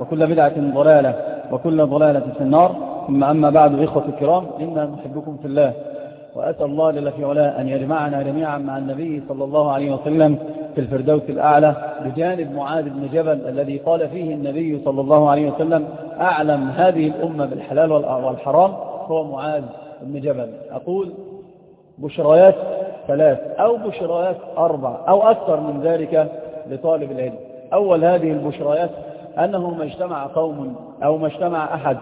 وكل بدعة ضلالة وكل ضلالة في النار. ثم أما بعد إخوة الكرام إنا نحبكم في الله وأسأل الله جل في علاه أن يجمعنا جميعا مع النبي صلى الله عليه وسلم في الفردوس الأعلى بجانب معاذ بن جبل الذي قال فيه النبي صلى الله عليه وسلم أعلم هذه الأمة بالحلال والحرام؟ هو معاذ بن جبل. أقول بشريات ثلاث أو بشريات أربع أو أكثر من ذلك لطالب العلم. أول هذه البشريات أنه ما اجتمع قوم أو ما اجتمع أحد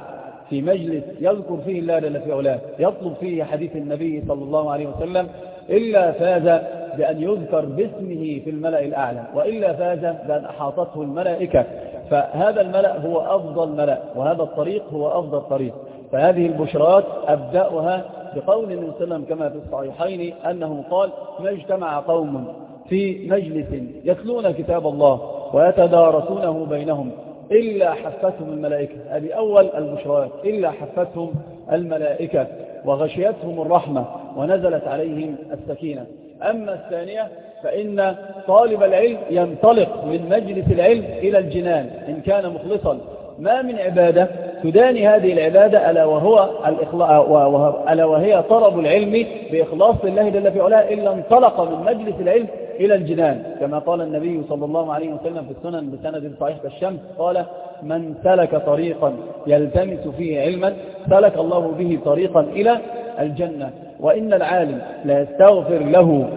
في مجلس يذكر فيه الله جل في علاه يطلب فيه حديث النبي صلى الله عليه وسلم إلا فاز بأن يذكر باسمه في الملأ الأعلى وإلا فاز بأن أحاطته الملائكة. فهذا الملأ هو أفضل ملأ وهذا الطريق هو أفضل طريق. فهذه البشرات أبدأها بقول النبي صلى الله عليه وسلم كما في الصحيحين أنه قال ما اجتمع قوم في مجلس يتلون كتاب الله ويتدارسونه بينهم إلا حفتهم الملائكة. هذه أول البشرات إلا حفتهم الملائكة وغشيتهم الرحمة ونزلت عليهم السكينة. أما الثانية فإن طالب العلم ينطلق من مجلس العلم إلى الجنان إن كان مخلصا. ما من عبادة تداني هذه العبادة ألا, وهو ألا وهي طلب العلم بإخلاص الله جل في علاه. إلا انطلق من مجلس العلم إلى الجنان. كما قال النبي صلى الله عليه وسلم في السنن بسند صحيح كالشمس قال من سلك طريقا يلتمس فيه علما سلك الله به طريقا إلى الجنة. وإن العالم لا يستغفر له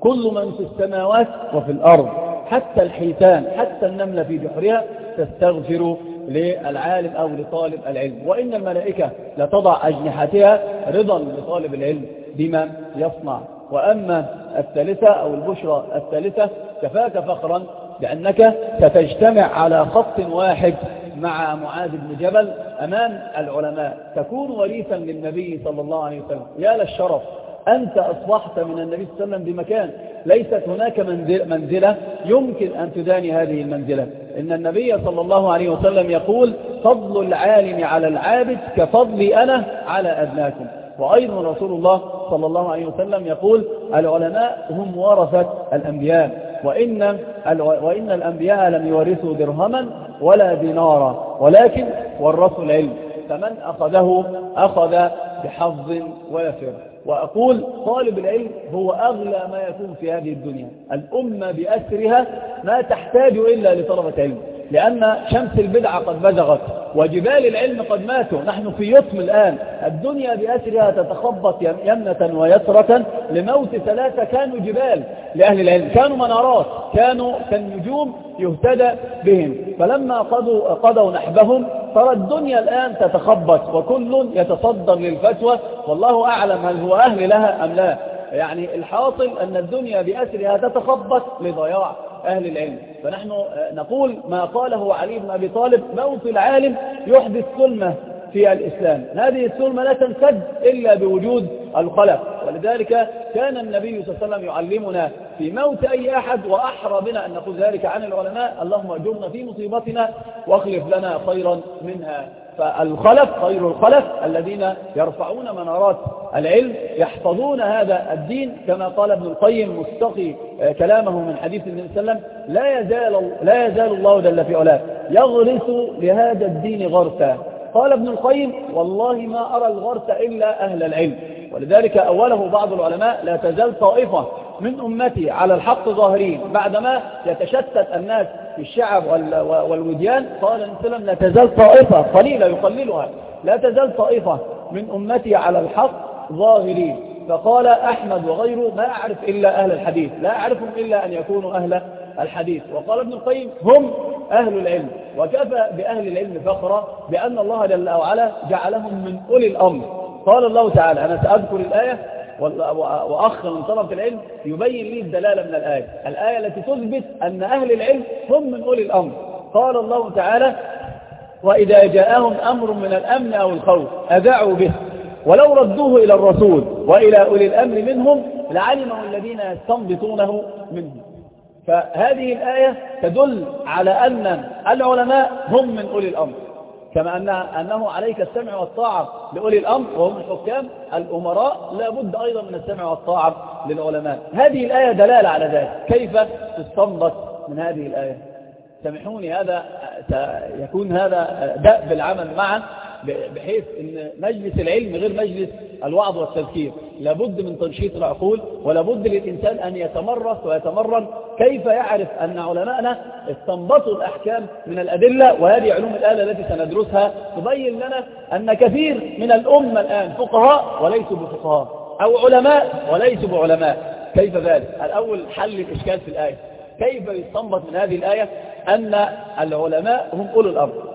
كل من في السماوات وفي الأرض حتى الحيتان حتى النملة في جحرها تستغفر للعالم أو لطالب العلم. وإن الملائكة لتضع أجنحتها رضا لطالب العلم بما يصنع. وأما الثالثة أو البشرى الثالثة كفاك فخرا لأنك ستجتمع على خط واحد مع معاذ بن جبل أمام العلماء. تكون وريثا للنبي صلى الله عليه وسلم. يا للشرف أنت أصبحت من النبي صلى الله عليه وسلم بمكان. ليست هناك منزلة يمكن أن تداني هذه المنزلة. إن النبي صلى الله عليه وسلم يقول فضل العالم على العابد كفضلي أنا على أدناكم وأيضا رسول الله صلى الله عليه وسلم يقول العلماء هم ورثة الأنبياء وإن, وإن الأنبياء لم يورثوا درهما ولا دينارا ولكن ورثوا العلم فمن أخذه أخذ بحظ وافر. وأقول طالب العلم هو أغلى ما يكون في هذه الدنيا. الأمة بأسرها ما تحتاج إلا لطلبة علم. لأن شمس البدعة قد بزغت وجبال العلم قد ماتوا. نحن في يطم الآن. الدنيا بأسرها تتخبط يمنة ويسرة لموت ثلاثة كانوا جبال لأهل العلم. كانوا منارات. كانوا كالنجوم يهتدى بهم. فلما قضوا, قضوا نحبهم ترى الدنيا الآن تتخبط وكل يتصدر للفتوى. والله أعلم هل هو أهل لها أم لا. يعني الحاصل أن الدنيا بأسرها تتخبط لضياع أهل العلم. فنحن نقول ما قاله علي بن أبي طالب موت العالم يحدث سلمة في الإسلام. هذه السلمة لا تنسد إلا بوجود الخلق ولذلك كان النبي صلى الله عليه وسلم يعلمنا في موت أي أحد وأحرى بنا أن نقول ذلك عن العلماء. اللهم أجرنا في مصيبتنا واخلف لنا خيرا منها. فالخلف خير الخلف الذين يرفعون منارات العلم يحفظون هذا الدين كما قال ابن القيم مستقي كلامه من حديث النبي صلى الله عليه وسلم لا يزال, لا يزال الله جل في علاه يغرس لهذا الدين غرسا. قال ابن القيم والله ما أرى الغرس إلا أهل العلم. ولذلك أوله بعض العلماء لا تزال طائفة من أمتي على الحق ظاهرين بعدما يتشتت الناس في الشعب والوديان قال عليه لا تزال طائفة قليلة يقللها لا تزال طائفة من أمتي على الحق ظاهرين. فقال أحمد وغيره ما أعرف إلا أهل الحديث لا أعرفهم إلا أن يكونوا أهل الحديث. وقال ابن القيم هم أهل العلم وكفى بأهل العلم فخرا بأن الله جل وعلا جعلهم من أولي الأمر. قال الله تعالى أنا سأذكر الآية وأخ من طلبة العلم يبين لي الدلالة من الآية. الآية التي تثبت أن أهل العلم هم من أولي الأمر. قال الله تعالى وإذا جاءهم أمر من الأمن أو الخوف أذعوا به. ولو ردوه إلى الرسول وإلى أولي الأمر منهم لعلمه الذين يستنبطونه منهم. فهذه الآية تدل على أن العلماء هم من أولي الأمر. كما أن أنه عليك السمع والطاعة لأولي الأمر وهم الحكام الأمراء لا بد أيضا من السمع والطاعة للعلماء. هذه الآية دلالة على ذلك. كيف تستنبط من هذه الآية؟ سامحوني هذا يكون هذا دأب العمل معا. بحيث إن مجلس العلم غير مجلس الوعظ والتذكير. لابد من تنشيط العقول ولابد للإنسان أن يتمرس ويتمرن كيف يعرف أن علماءنا استنبطوا الأحكام من الأدلة وهذه علوم الآلة التي سندرسها. تبين لنا أن كثير من الأمة الآن فقهاء وليسوا بفقهاء أو علماء وليسوا بعلماء. كيف ذلك؟ الأول حل الإشكال في الآية. كيف يستنبط من هذه الآية؟ أن العلماء هم أولو الأمر.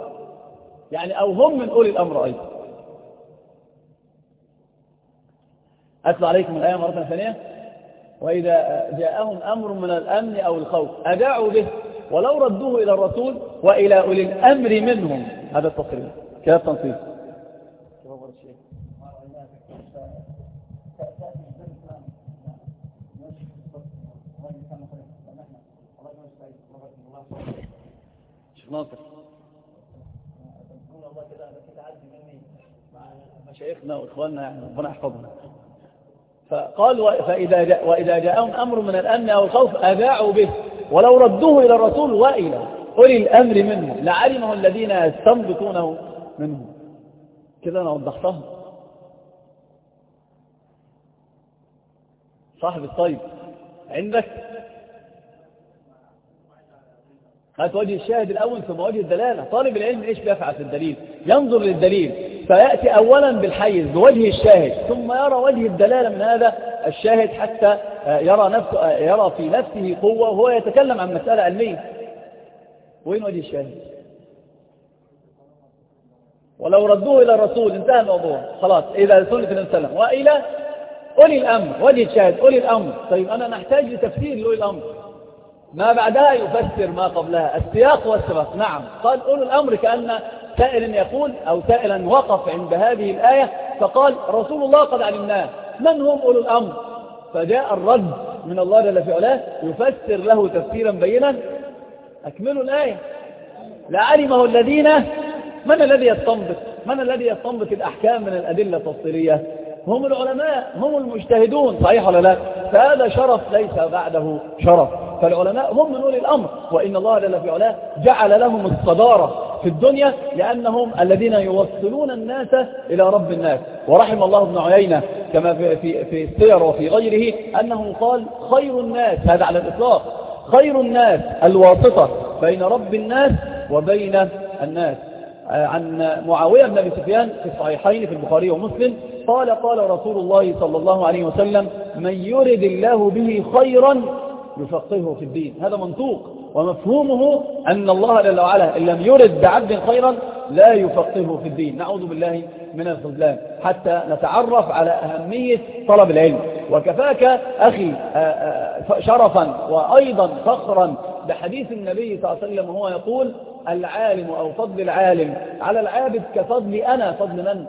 يعني أو هم من أولي الأمر أيضا. أتلو عليكم الآية مرة ثانية. وإذا جاءهم أمر من الأمن أو الخوف أداعوا به ولو ردوه إلى الرسول وإلى أولي الأمر منهم. هذا التصريح. كذا التنصيص شيخ ناصر. مشايخنا وإخواننا يعني ربنا يحفظنا. فقال فإذا جاء وإذا جاءهم أمر من الأمن أو الخوف أذاعوا به. ولو ردوه إلى الرسول وإلى أولي الأمر منهم لعلمه الذين يستنبطونه منهم. كذا أنا وضحتها. صاحب الطيب عندك؟ هات وجه الشاهد الأول ثم وجه الدلالة. طالب العلم إيش بيفعل في الدليل؟ ينظر للدليل. فيأتي أولا بالحيز بوجه الشاهد ثم يرى وجه الدلالة من هذا الشاهد حتى يرى, نفسه يرى في نفسه قوة وهو يتكلم عن مسألة علمية. وين وجه الشاهد؟ ولو ردوه إلى الرسول انتهى الموضوع. خلاص إذا سنة الإنسان وإلى أولي الأمر وجه الشاهد أولي الأمر. طيب أنا نحتاج لتفسير لأولي الأمر. ما بعدها يفسر ما قبلها. السياق والسبق نعم. قال أولو الأمر كأن سائل يقول أو سائلا وقف عند هذه الآية فقال رسول الله قد علمناه. من هم أولو الأمر؟ فجاء الرد من الله جل في علاه يفسر له تفسيرا بينا. أكملوا الآية. لعلمه الذين من الذي يستنبط؟ من الذي يستنبط الأحكام من الأدلة التفصيلية؟ هم العلماء. هم المجتهدون. صحيح ولا لا؟ فهذا شرف ليس بعده شرف. فالعلماء هم من أولي الأمر وإن الله جل في علاه جعل لهم الصدارة في الدنيا لأنهم الذين يوصلون الناس إلى رب الناس. ورحم الله ابن عيينة كما في, في, في السير وفي غيره أنه قال خير الناس هذا على الإطلاق خير الناس الواسطة بين رب الناس وبين الناس. عن معاوية بن أبي سفيان في الصحيحين في البخاري ومسلم قال قال رسول الله صلى الله عليه وسلم من يرد الله به خيرا يفقهه في الدين. هذا منطوق ومفهومه أن الله جل وعلا إن لم يرد بعبد خيرا لا يفقهه في الدين. نعوذ بالله من الخذلان. حتى نتعرف على أهمية طلب العلم. وكفاك أخي شرفا وأيضا فخرا بحديث النبي صلى الله عليه وسلم وهو يقول العالم أو فضل العالم. على العابد كفضل أنا فضل من؟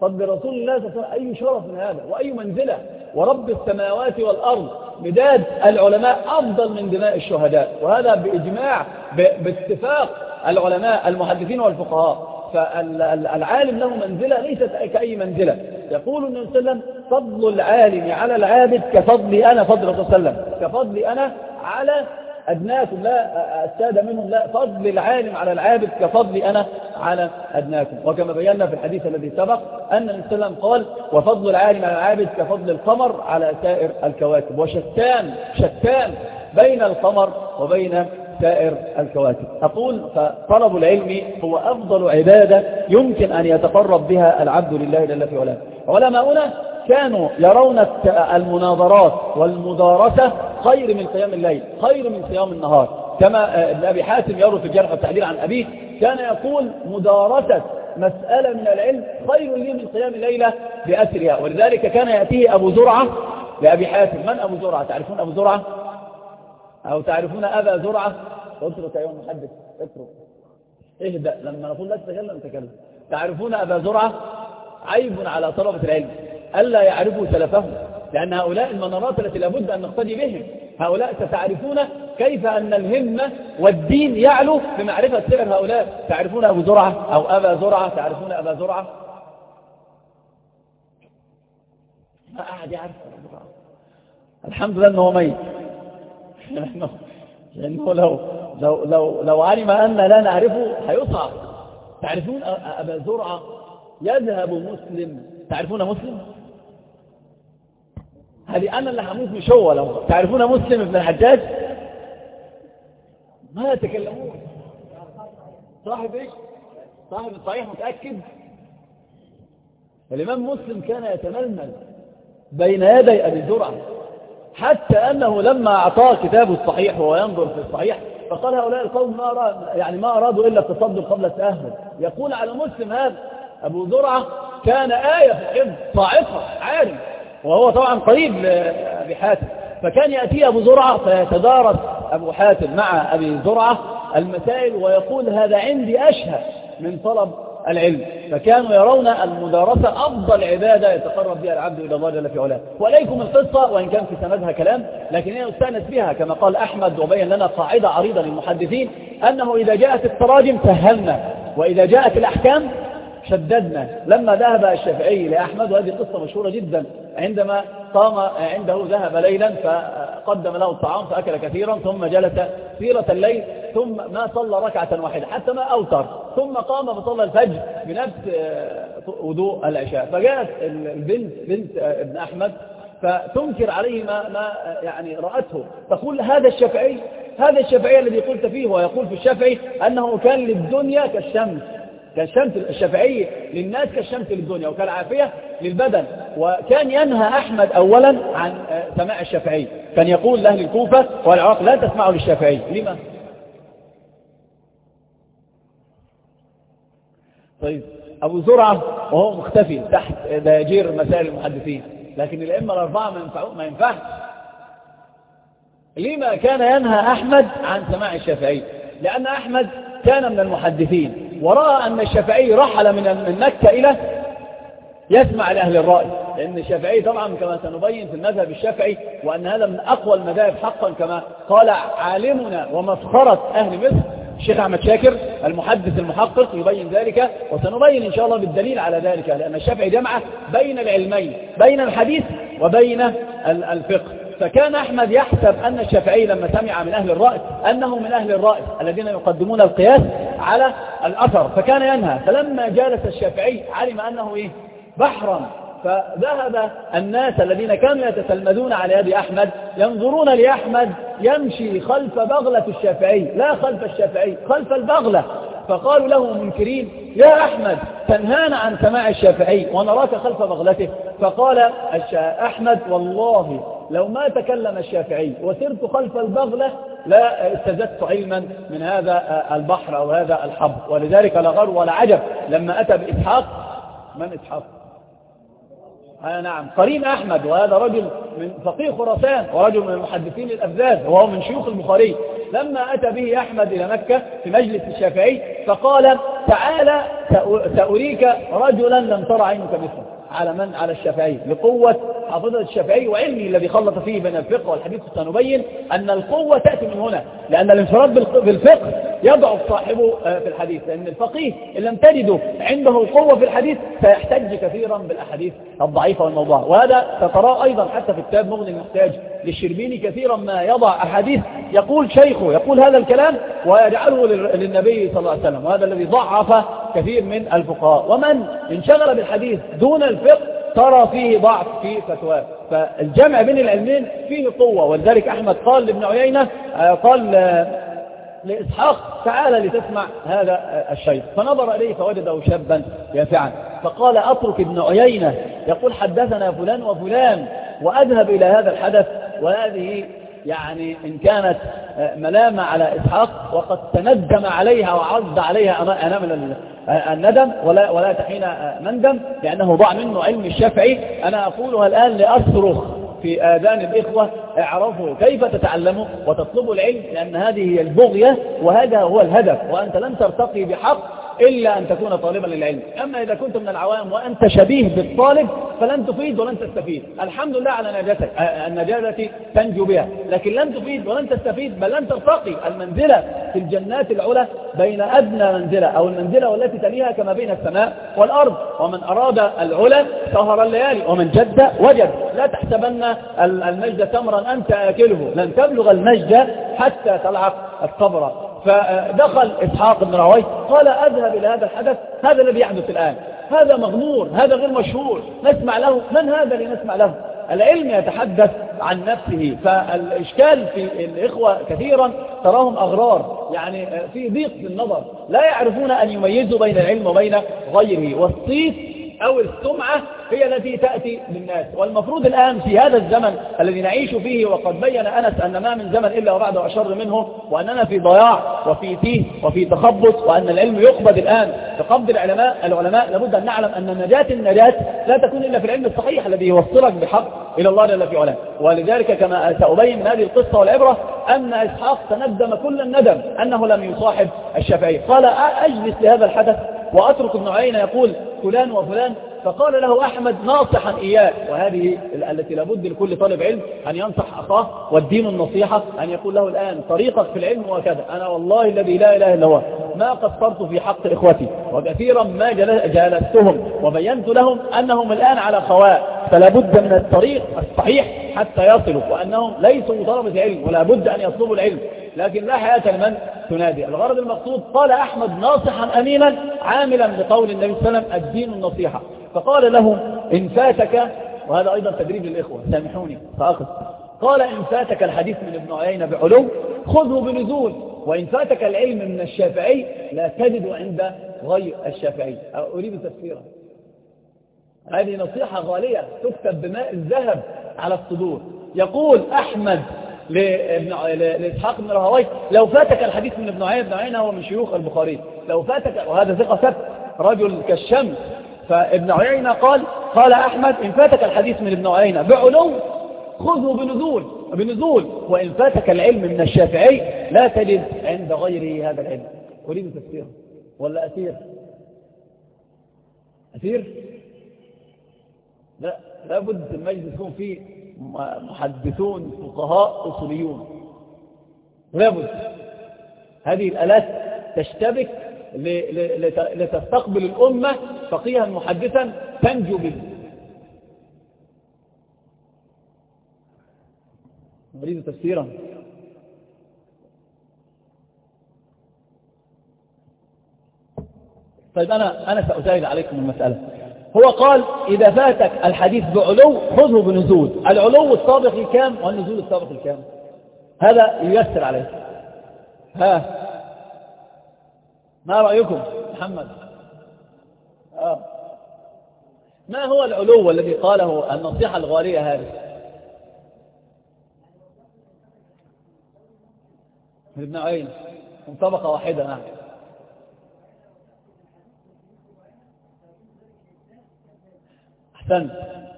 فضل رسول الله صلى الله عليه وسلم. أي شرف من هذا؟ وأي منزلة؟ ورب السماوات والأرض. مداد العلماء أفضل من دماء الشهداء. وهذا بإجماع باتفاق العلماء المحدثين والفقهاء. فالعالم له منزلة ليست كأي منزلة. يقول النبي صلى الله عليه وسلم فضل العالم على العابد كفضل أنا فضل صلى الله عليه وسلم. كفضل أنا على أدناكم لا السادة منهم لا. فضل العالم على العابد كفضل أنا على أدناكم وكما بينا في الحديث الذي سبق أن وسلم قال وفضل العالم على العابد كفضل القمر على سائر الكواكب. وشتان شتان بين القمر وبين سائر الكواكب. أقول فطلب العلم هو أفضل عبادة يمكن أن يتقرب بها العبد لله جل في علاه. علماؤنا كانوا يرون المناظرات والمدارسة خير من قيام الليل خير من صيام النهار. كما ابن أبي حاتم يروي في الجرح والتعديل عن أبيه كان يقول مدارسة مسألة من العلم خير لي من قيام الليلة بأسرها. ولذلك كان يأتيه أبو زرعة لأبي حاتم. من أبو زرعة؟ تعرفون أبو زرعة؟ أو تعرفون أبا زرعة؟ اترك أيها المحدث اترك. اهدأ. لما نقول لا تتكلم تكلم تعرفون أبا زرعة؟ عيب على طلبة العلم. ألا يعرفوا سلفهم لأن هؤلاء المنارات التي لابد أن نقتدي بهم. هؤلاء ستعرفون كيف أن الهمة والدين يعلو بمعرفة سير هؤلاء. تعرفون أبو زرعة أو أبا زرعة؟ تعرفون أبا زرعة؟ ما أحد يعرف أبا زرعة. الحمد لله أنه ميت. لأنه لو, لو, لو, لو علم أن لا نعرفه هيصعب. تعرفون أبا زرعة؟ يذهب مسلم. تعرفون مسلم؟ هذه أنا اللي هموت مش هو لو تعرفون مسلم ابن الحجاج؟ ما يتكلمون. صاحب إيش؟ صاحب الصحيح متأكد؟ الإمام مسلم كان يتململ بين يدي أبي زرعة حتى أنه لما أعطاه كتابه الصحيح وهو ينظر في الصحيح فقال هؤلاء القوم ما أراد يعني ما أرادوا إلا التصدر قبل التأهل. يقول على مسلم هذا أبو زرعة كان آية في الحفظ صاعقة عالم. وهو طبعا قريب لأبي حاتم. فكان يأتي أبو زرعة فيتدارس أبو حاتم مع أبي زرعة المسائل ويقول هذا عندي أشهى من طلب العلم. فكانوا يرون المدارسة أفضل عبادة يتقرب بها العبد إلى الله جل في علاه. وإليكم القصة وإن كان في سندها كلام لكن هي استأنس بها كما قال أحمد وبين لنا قاعدة عريضة للمحدثين أنه إذا جاءت التراجم سهلنا وإذا جاءت الأحكام شددنا. لما ذهب الشافعي لأحمد وهذه قصة مشهورة جدا. عندما قام عنده ذهب ليلا فقدم له الطعام فأكل كثيرا ثم جلس سيرة الليل ثم ما صلى ركعة واحدة حتى ما أوتر. ثم قام فصلى الفجر بنفس وضوء العشاء. فجاءت البنت بنت ابن أحمد فتنكر عليه ما, ما يعني رأته. تقول هذا الشافعي هذا الشافعي الذي قلت فيه ويقول في الشافعي أنه كان للدنيا كالشمس. كالشمس الشافعي للناس كالشمس للدنيا وكالعافية للبدن. وكان ينهى أحمد أولا عن سماع الشافعي. كان يقول لأهل الكوفة والعراق لا تسمعوا للشافعي. لما؟ طيب أبو زرعة وهو مختفي تحت داجير مسائل المحدثين. لكن الأئمة الأربعة ما ينفعش. لما كان ينهى أحمد عن سماع الشافعي؟ لأن أحمد كان من المحدثين. ورأى أن الشافعي رحل من مكة إلى يسمع لأهل الرأي. لأن الشافعي طبعا كما سنبين في المذهب الشافعي وأن هذا من أقوى المذاهب حقا كما قال عالمنا ومسخرة أهل مصر الشيخ أحمد شاكر المحدث المحقق يبين ذلك وسنبين إن شاء الله بالدليل على ذلك لأن الشافعي جمع بين العلمين بين الحديث وبين الفقه. فكان أحمد يحسب أن الشافعي لما سمع من أهل الرأي أنه من أهل الرأي الذين يقدمون القياس على الأثر فكان ينهى. فلما جالس الشافعي علم أنه إيه؟ بحرا. فذهب الناس الذين كانوا يتسلمدون على يد أحمد ينظرون لأحمد يمشي خلف بغلة الشافعي لا خلف الشافعي خلف البغلة. فقالوا له منكرين يا أحمد تنهانا عن سماع الشافعي ونراك خلف بغلته. فقال أحمد والله لو ما تكلم الشافعي وسرت خلف البغلة لا استزدت علما من هذا البحر أو هذا الحب. ولذلك لا ولا عجب لما أتى بإسحاق. من إسحاق؟ آه نعم. قرين أحمد وهذا رجل من فقيه خراسان ورجل من المحدثين الأفذاذ وهو من شيوخ البخاري. لما أتى به أحمد إلى مكة في مجلس الشافعي فقال تعالى سأريك رجلا لم ترى عينك مثله على من؟ على الشافعي. لقوة حافظة الشافعي وعلمي الذي خلط فيه بين الفقه والحديث سنبين أن القوة تأتي من هنا لأن الانفراد بالفقه يضعف صاحبه في الحديث لأن الفقيه إن لم تجده عنده القوة في الحديث سيحتج كثيرا بالأحاديث الضعيفة والموضوع وهذا ستراه أيضا حتى في كتاب مغني المحتاج للشربيني كثيرا ما يضع أحاديث. يقول شيخه يقول هذا الكلام ويجعله للنبي صلى الله عليه وسلم وهذا الذي ضعف كثير من الفقهاء. ومن انشغل بالحديث دون الفقه ترى فيه ضعف في فتواه فالجمع بين العلمين فيه قوة. ولذلك أحمد قال لابن عيينة قال لإسحاق تعال لتسمع هذا الشيء فنظر إليه فوجده شابا يافعا فقال أترك ابن عيينة يقول حدثنا فلان وفلان وأذهب إلى هذا الحدث وهذه يعني إن كانت ملامة على إسحاق وقد تندم عليها وعرض عليها أمام الندم ولا, ولا تحين مندم لأنه ضاع منه علم الشافعي. أنا أقولها الآن لأصرخ في آذان الإخوة اعرفوا كيف تتعلموا وتطلبوا العلم لأن هذه هي البغية وهذا هو الهدف وأنت لن ترتقي بحق إلا أن تكون طالبا للعلم. أما إذا كنت من العوام وأنت شبيه بالطالب فلن تفيد ولن تستفيد. الحمد لله على نجاتك النجاة التي تنجو بها. لكن لن تفيد ولن تستفيد بل لن ترتقي المنزلة في الجنات العلى بين أدنى منزلة أو المنزلة والتي تليها كما بين السماء والأرض. ومن أراد العلا سهر الليالي ومن جد وجد. لا تحسبن المجد تمرا أنت آكله. لن تبلغ المجد حتى تلعق القبر. فدخل إسحاق بن راوي قال أذهب إلى هذا الحدث هذا الذي يحدث الآن هذا مغمور هذا غير مشهور نسمع له من هذا لنسمع له؟ العلم يتحدث عن نفسه فالإشكال في الإخوة كثيرا تراهم أغرار يعني في ضيق في النظر لا يعرفون أن يميزوا بين العلم وبين غيره والصيت أو السمعة هي التي تأتي للناس. والمفروض الآن في هذا الزمن الذي نعيش فيه وقد بين أنس أن ما من زمن إلا وبعده أشر منه وأننا في ضياع وفي تيه وفي تخبط وأن العلم يقبض الآن. بقبض العلماء العلماء لابد أن نعلم أن نجاة النجاة لا تكون إلا في العلم الصحيح الذي يوصلك بحق إلى الله جل في علاه. ولذلك كما سأبين هذه القصة والعبرة أن إسحاق تندم كل الندم أنه لم يصاحب الشافعي. قال أجلس لهذا الحدث وأترك ابن عيينة يقول فلان وفلان فقال له أحمد ناصحا إياه وهذه التي لابد لكل طالب علم أن ينصح أخاه والدين النصيحة أن يقول له الآن طريقك في العلم وكذا. أنا والله الذي لا إله إلا هو ما قصرت في حق إخوتي وكثيرا ما جالستهم وبينت لهم أنهم الآن على خواء. فلا بد من الطريق الصحيح حتى يصلوا وأنهم ليسوا طلبة علم ولا بد أن يطلبوا العلم. لكن لا حياة لمن؟ تنادي الغرض المقصود قال أحمد ناصحا أمينا عاملا بقول النبي صلى الله عليه وسلم الدين النصيحة. فقال له إن فاتك وهذا أيضا تدريب للإخوة سامحوني فأخذ قال إن فاتك الحديث من ابن عيينة بعلو خذه بنزول وإن فاتك العلم من الشافعي لا تجد عند غير الشافعي. أريد تفسيرا. هذه نصيحة غالية تكتب بماء الذهب على الصدور. يقول أحمد لإسحاق بن رهوي لو فاتك الحديث من ابن عيينة ابن عيينة هو من شيوخ البخاري. لو فاتك وهذا ثقة ثبت رجل كالشمس. فابن عيينة قال قال أحمد إن فاتك الحديث من ابن عيينة بعلو خذه بنزول بنزول. وإن فاتك العلم من الشافعي لا تجد عند غيره هذا العلم. أريد تفسير ولا أسير أسير لا لابد المجلس يكون فيه محدثون فقهاء أصوليون. لابد هذه الآلات تشتبك لتستقبل الأمة فقيها محدثا تنجو به نريد تفسيرا. طيب أنا, أنا سأسائل عليكم المسألة. هو قال إذا فاتك الحديث بعلو خذه بنزول. العلو السابق الكام؟ والنزول السابق الكام؟ هذا ييسر عليه ها؟ ما رأيكم؟ محمد. آه. ما هو العلو الذي قاله النصيحة الغالية هذه؟ ابن عين من طبقة واحدة نعم أحسنت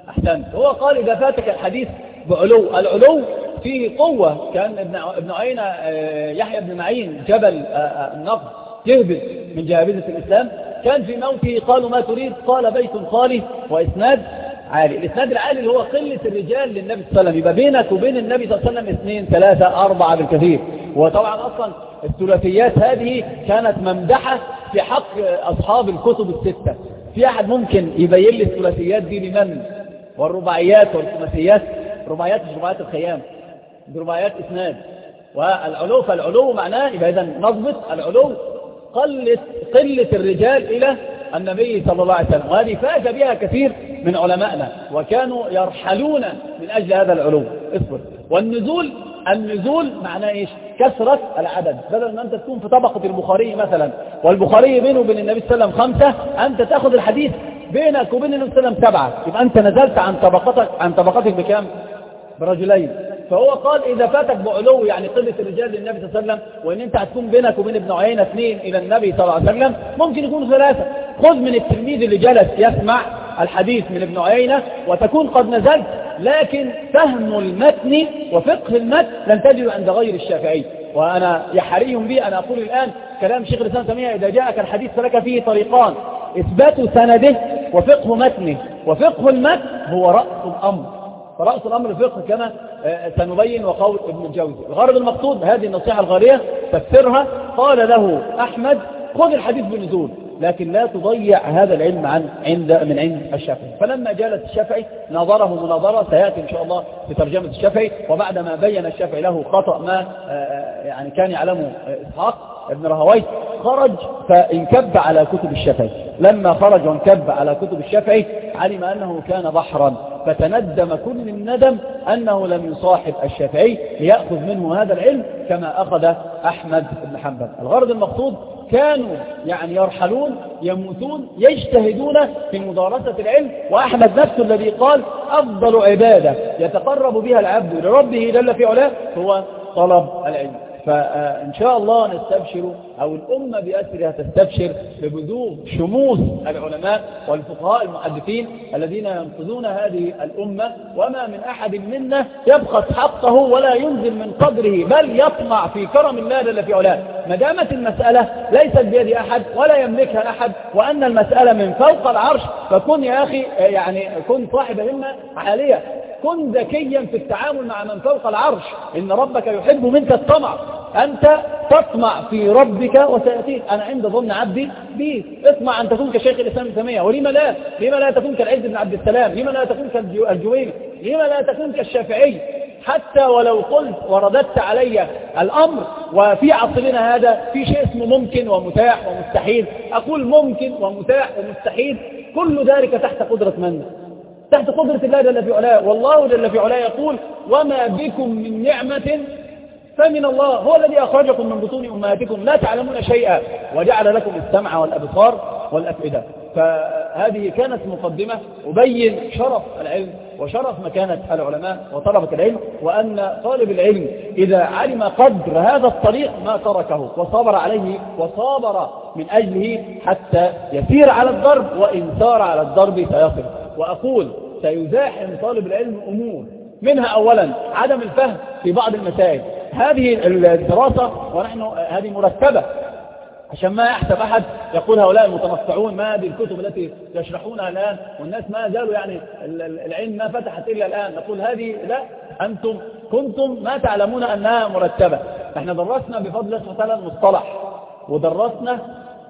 أحسنت. هو قال إذا فاتك الحديث بعلو العلو فيه قوة. كان ابن ابن عيينة آه، يحيى بن معين جبل آه، آه، النقد يهبط من جهابذة الإسلام كان في موته قالوا ما تريد؟ قال بيت خالي وإسناد عالي. الإسناد العالي اللي هو قلة الرجال للنبي صلى الله عليه وسلم. يبقى بينك وبين النبي صلى الله عليه وسلم اثنين ثلاثة أربعة بالكثير. وطبعا أصلا الثلاثيات هذه كانت ممدحة في حق أصحاب الكتب الستة. في أحد ممكن يبين لي الثلاثيات دي لمن؟ والرباعيات والخماسيات. رباعيات مش رباعيات الخيام دي رباعيات إسناد. والعلو فالعلو معناه يبقى إذا نضبط العلو قلة, قلة الرجال إلى النبي صلى الله عليه وسلم. وهذه فاز بها كثير من علمائنا وكانوا يرحلون من أجل هذا العلو اصبر. والنزول النزول معناه إيش؟ كثرة العدد. بدل ما أنت تكون في طبقة البخاري مثلا والبخاري بينه وبين النبي صلى الله عليه وسلم خمسة أنت تأخذ الحديث بينك وبين النبي صلى الله عليه وسلم سبعة. يبقى أنت نزلت عن طبقتك عن طبقتك بكام؟ برجلين. فهو قال إذا فاتك بعلو يعني قلة الرجال للنبي صلى الله عليه وسلم وإن أنت هتكون بينك وبين ابن عيينة اثنين إلى النبي صلى الله عليه وسلم ممكن يكون ثلاثة. خذ من التلميذ اللي جلس يسمع الحديث من ابن عيينة وتكون قد نزلت لكن فهم المتن وفقه المتن لن تجد عند غير الشافعي. وأنا يحري بي أن أقول الآن كلام شيخ الإسلام تيمية إذا جاءك الحديث فلك فيه طريقان. إثبات سنده وفقه متنه. وفقه المتن هو رأس الأمر. فرأس الأمر الفقه كما آه، سنبين وقول ابن الجوزي. الغرض المقصود هذه النصيحة الغالية تفسرها قال له أحمد خذ الحديث بالنزول. لكن لا تضيع هذا العلم عن عند من عند الشافعي. فلما جالت الشافعي نظره مناظرة سيأتي إن شاء الله في ترجمة الشافعي وبعدما بين الشافعي له خطأ ما آه، آه، يعني كان يعلمه إسحاق ابن رهوي خرج فانكب على كتب الشافعي. لما خرج وانكب على كتب الشافعي علم أنه كان بحرا. فتندم كل الندم أنه لم يصاحب الشافعي ليأخذ منه هذا العلم كما أخذ أحمد بن حنبل. الغرض المقصود كانوا يعني يرحلون يموتون يجتهدون في مدارسة العلم. وأحمد نفسه الذي قال أفضل عبادة يتقرب بها العبد لربه جل في علاه هو طلب العلم. فإن شاء الله نستبشر أو الأمة بأسرها تستبشر ببذوغ شموس العلماء والفقهاء المحدثين الذين ينقذون هذه الأمة. وما من أحد منا يبخس حقه ولا ينزل من قدره بل يطمع في كرم الله جل في علاه. ما دامت المسألة ليست بيد أحد ولا يملكها أحد وأن المسألة من فوق العرش فكن يا أخي يعني كن صاحب همة عالية. كن ذكيا في التعامل مع من فوق العرش. إن ربك يحب منك الطمع. أنت تطمع في ربك وسيأتيك. أنا عند ظن عبدي بي اطمع أن تكون كشيخ الإسلام الثمية ولما لا؟ لما لا تكون كالعز بن عبد السلام؟ لما لا تكون كالجويني لما لا تكون كالشافعي؟ حتى ولو قلت ورددت علي الأمر وفي عصرنا هذا في شيء اسمه ممكن ومتاح ومستحيل. أقول ممكن ومتاح ومستحيل. كل ذلك تحت قدرة من؟ تحت قدرة الله جل في علاه. والله جل في علاه يقول وما بكم من نعمة فمن الله هو الذي أخرجكم من بطون أمهاتكم لا تعلمون شيئا وجعل لكم السمع والأبصار والأفئدة. فهذه كانت مقدمة أبين شرف العلم وشرف مكانة العلماء وطلبة العلم وأن طالب العلم إذا علم قدر هذا الطريق ما تركه وصبر عليه وصابر من أجله حتى يسير على الضرب وإن سار على الضرب سيصل. وأقول سيزاحم طالب العلم أمور منها أولا عدم الفهم في بعض المسائل. هذه الدراسة ونحن هذه مرتبة. عشان ما يحسب أحد يقول هؤلاء المتنصعون ما هذه الكتب التي يشرحونها الآن؟ والناس ما زالوا يعني العلم ما فتحت إلا الآن. نقول هذه لا أنتم كنتم ما تعلمون أنها مرتبة. إحنا درسنا بفضل الله تعالى المصطلح ودرسنا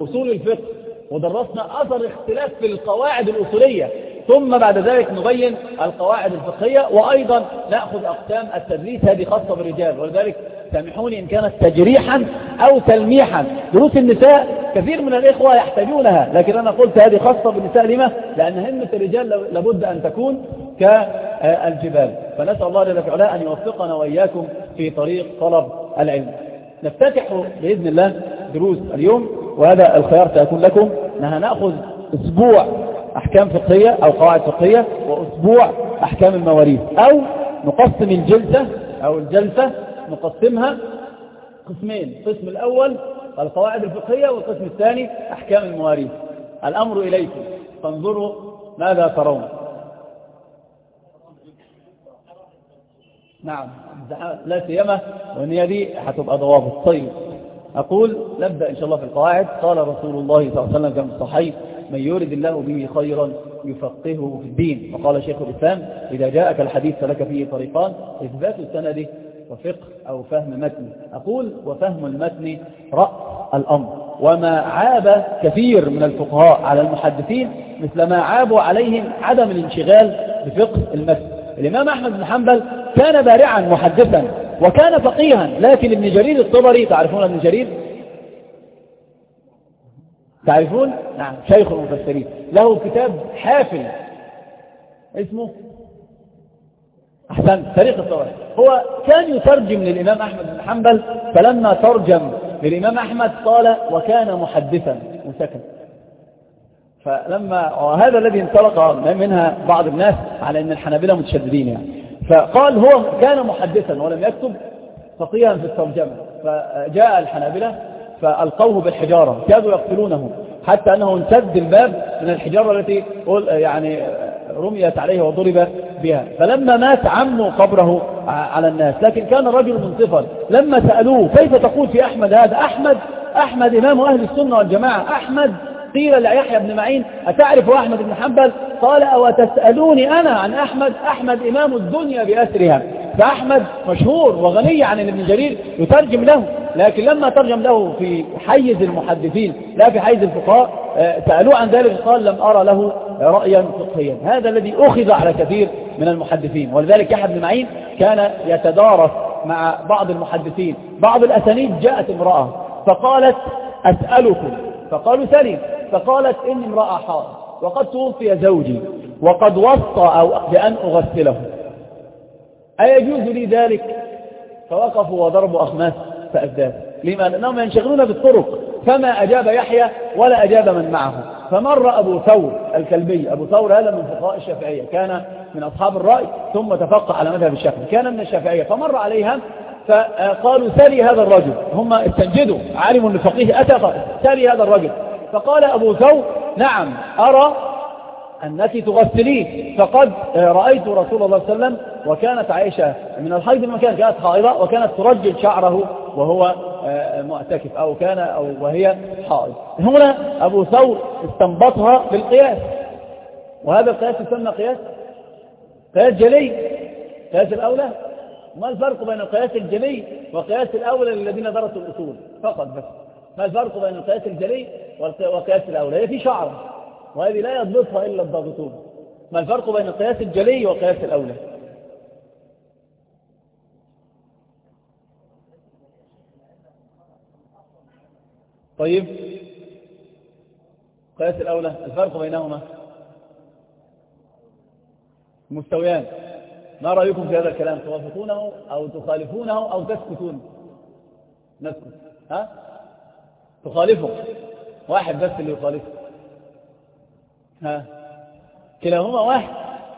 أصول الفقه ودرسنا أثر اختلاف في القواعد الأصولية. ثم بعد ذلك نبين القواعد الفقهية وأيضا نأخذ أقسام التدريس هذه خاصة بالرجال ولذلك سامحوني إن كانت تجريحا أو تلميحا. دروس النساء كثير من الإخوة يحتاجونها لكن أنا قلت هذه خاصة بالنساء لما؟ لأن همة الرجال لابد أن تكون كالجبال. فنسأل الله جل وعلا أن يوفقنا وإياكم في طريق طلب العلم. نفتتح بإذن الله دروس اليوم وهذا الخيار سيكون لكم. أنها نأخذ أسبوع أحكام فقهية أو قواعد فقهية وأسبوع أحكام المواريث. أو نقسم الجلسة أو الجلسة نقسمها قسمين. القسم الأول القواعد الفقهية والقسم الثاني أحكام المواريث. الأمر إليكم. فانظروا ماذا ترون. نعم. لا سيما وإن هي دي هتبقى ضوابط طيب. أقول نبدأ إن شاء الله في القواعد. قال رسول الله صلى الله عليه وسلم كما الصحيح من يرد الله به خيرا يفقهه في الدين. وقال شيخ الإسلام إذا جاءك الحديث فلك فيه طريقان إثبات السند وفقه أو فهم متن. أقول وفهم المتن رأس الأمر. وما عاب كثير من الفقهاء على المحدثين مثل ما عابوا عليهم عدم الانشغال بفقه المتن. الإمام أحمد بن حنبل كان بارعا محدثا وكان فقيها. لكن ابن جرير الطبري تعرفون ابن جرير؟ تعرفون؟ نعم. شيخ المفسرين. له كتاب حافل. اسمه أحسن طريق الطوائف هو كان يترجم للإمام أحمد بن حنبل فلما ترجم للإمام أحمد قال وكان محدثا. وسكت فلما وهذا الذي انطلق منها بعض الناس على أن الحنابلة متشددين يعني. فقال هو كان محدثا ولم يكتب فقيها في الترجمة. فجاء الحنابلة فألقوه بالحجارة كادوا يقتلونه حتى أنه امتد الباب من الحجارة التي يعني رميت عليه وضرب بها. فلما مات عموا قبره على الناس لكن كان الرجل منصفا. لما سألوه كيف تقول في أحمد هذا؟ أحمد أحمد إمام أهل السنة والجماعة أحمد قيل ليحيى بن معين أتعرف أحمد بن حنبل؟ قال أو تسألوني أنا عن أحمد؟ أحمد إمام الدنيا بأسرها. فأحمد مشهور وغني عن ابن جرير يترجم له. لكن لما ترجم له في حيز المحدثين لا في حيز الفقهاء آه، سألوه عن ذلك قال لم أرى له رأيا فقهيا. هذا الذي أخذ على كثير من المحدثين. ولذلك يحيى بن معين كان يتدارس مع بعض المحدثين. بعض الأسانيد جاءت امرأة فقالت أسألكم. فقالوا سلم فقالت إني امرأة حار وقد توفي زوجي وقد وصى أو بأن أغسله. أيجوز لي ذلك؟ فوقفوا وضربوا أخماس فأزداد. لما؟ لأنهم ينشغلون بالطرق. فما أجاب يحيى ولا أجاب من معه. فمر أبو ثور الكلبي. أبو ثور هذا من فقهاء الشافعية. كان من أصحاب الرأي ثم تفقه على مذهب الشافعي. كان من الشافعية. فمر عليها فقالوا سلي هذا الرجل. هم استنجدوا. عالم لفقيه أتى سلي هذا الرجل. فقال أبو ثور نعم أرى أنك تغسلين فقد رأيت رسول الله صلى الله عليه وسلم وكانت عائشة من الحيض المكان كانت حائضة وكانت ترجل شعره وهو آه، معتكف أو كان أو وهي حائض. هنا أبو ثور استنبطها بالقياس. وهذا القياس يسمى قياس قياس جلي قياس الأولى. ما الفرق بين القياس الجلي وقياس الأولى للذين درسوا الأصول؟ فقط بس. ما الفرق بين القياس الجلي وقياس الأولى؟ هي في شعر. وهذه لا يضبطها إلا الضابطون. ما الفرق بين القياس الجلي وقياس الأولى؟ طيب. قياس الأولى الفرق بينهما؟ مستويان. ما رأيكم في هذا الكلام؟ توافقونه أو تخالفونه أو تسكتون؟ نسكت. ها؟ تخالفه. واحد بس اللي يخالفه. ها؟ كلاهما واحد.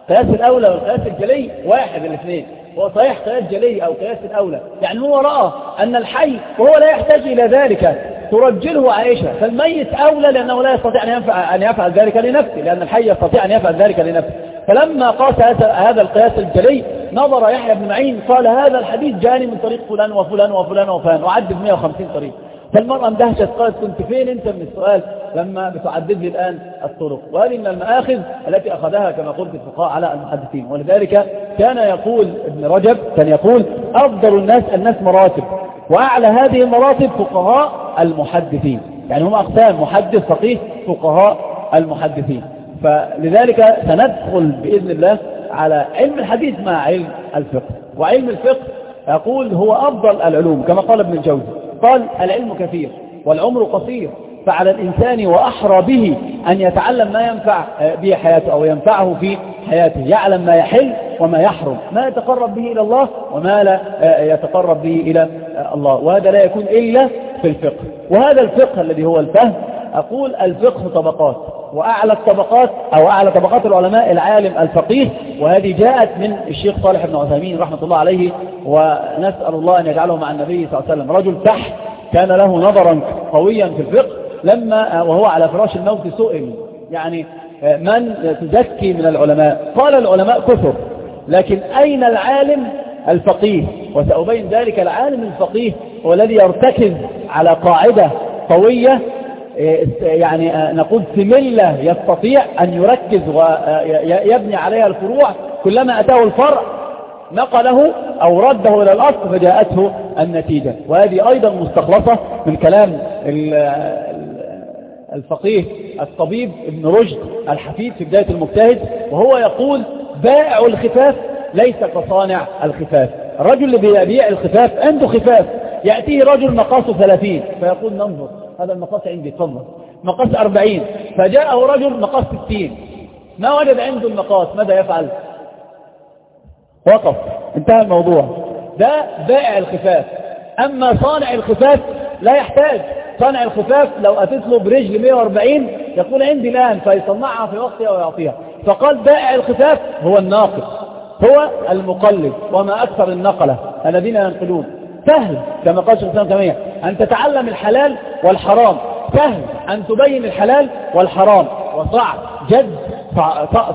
قياس الأولى والقياس الجلي واحد الاثنين. هو صحيح قياس جلي أو قياس الأولى. يعني هو رأى أن الحي وهو لا يحتاج إلى ذلك. ترجله عائشة. فالميت أولى لأنه لا يستطيع أن يفعل, أن يفعل ذلك لنفسه لأن الحي يستطيع أن يفعل ذلك لنفسه. فلما قاس هذا القياس الجلي نظر يحيى بن معين قال هذا الحديث جاني من طريق فلان وفلان وفلان وفلان وعد ب 150 طريق. فالمرأة اندهشت قالت كنت فين أنت من السؤال؟ لما بتعدد لي الآن الطرق. وهذه من المآخذ التي أخذها كما قلت الفقهاء على المحدثين. ولذلك كان يقول ابن رجب كان يقول أفضل الناس الناس مراتب. وأعلى هذه المراتب فقهاء المحدثين. يعني هم أقسام محدث فقيه فقهاء المحدثين. فلذلك سندخل بإذن الله على علم الحديث مع علم الفقه. وعلم الفقه يقول هو أفضل العلوم كما قال ابن الجوزي. قال العلم كثير والعمر قصير فعلى الإنسان وأحرى به أن يتعلم ما ينفع به حياته أو ينفعه في حياته. يعلم ما يحل وما يحرم. ما يتقرب به إلى الله وما لا يتقرب به إلى الله. وهذا لا يكون إلا في الفقه. وهذا الفقه الذي هو الفهم أقول الفقه طبقات وأعلى الطبقات أو أعلى طبقات العلماء العالم الفقيه وهذه جاءت من الشيخ صالح بن عثيمين رحمة الله عليه ونسأل الله أن يجعله مع النبي صلى الله عليه وسلم. رجل تحت كان له نظرا قويا في الفقه لما وهو على فراش الموت سئل يعني من تزكي من العلماء؟ قال العلماء كثر لكن أين العالم الفقيه؟ وسأبين ذلك العالم الفقيه هو الذي يرتكز على قاعدة قوية يعني نقول سملة يستطيع أن يركز ويبني عليها الفروع. كلما أتاه الفرع نقله أو رده إلى الأصل فجاءته النتيجة. وهذه أيضا مستخلصة من كلام الفقيه الطبيب ابن رشد الحفيد في بداية المجتهد وهو يقول بائع الخفاف ليس كصانع الخفاف. الرجل اللي بيبيع الخفاف عنده خفاف يأتيه رجل مقاسه 30 فيقول ننظر. هذا المقاس عندي تفضل. مقاس 40 فجاءه رجل مقاس 60 ما وجد عنده المقاس؟ ماذا يفعل؟ وقف. انتهى الموضوع. ده بائع الخفاف. أما صانع الخفاف لا يحتاج. صانع الخفاف لو أتت له برجل 140 يقول عندي الآن فيصنعها في وقتها ويعطيها. فقال بائع الخفاف هو الناقص هو المقلد وما أكثر النقلة الذين ينقلون. سهل كما قال شيخ الإسلام أن تتعلم الحلال والحرام. سهل أن تبين الحلال والحرام. وصعب جد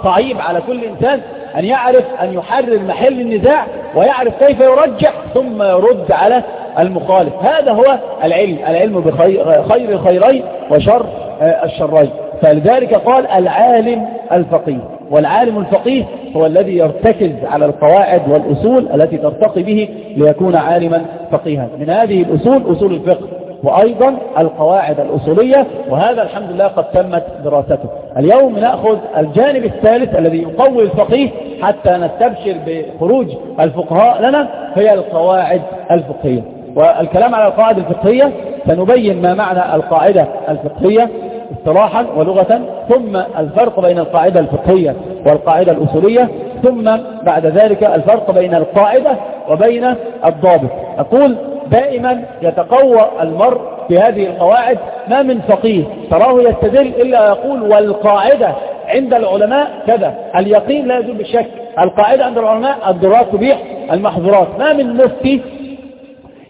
صعيب على كل إنسان أن يعرف أن يحرر محل النزاع ويعرف كيف يرجح ثم يرد على المخالف. هذا هو العلم. العلم بخير الخيرين وشر الشرين. فلذلك قال العالم الفقيه. والعالم الفقيه هو الذي يرتكز على القواعد والأصول التي ترتقي به ليكون عالما فقيها. من هذه الأصول أصول الفقه وأيضا القواعد الأصولية وهذا الحمد لله قد تمت دراسته اليوم نأخذ الجانب الثالث الذي يقوي الفقيه حتى نستبشر بخروج الفقهاء لنا هي القواعد الفقهية. والكلام على القواعد الفقهية سنبين ما معنى القاعدة الفقهية. اصطلاحا ولغة ثم الفرق بين القاعدة الفقهية والقاعدة الأصولية ثم بعد ذلك الفرق بين القاعدة وبين الضابط. أقول دائما يتقوى المرء في هذه القواعد ما من فقيه تراه يستدل إلا يقول والقاعدة عند العلماء كذا اليقين لا يزول بالشك القاعدة عند العلماء الضرورات تبيح المحظورات. ما من مفتي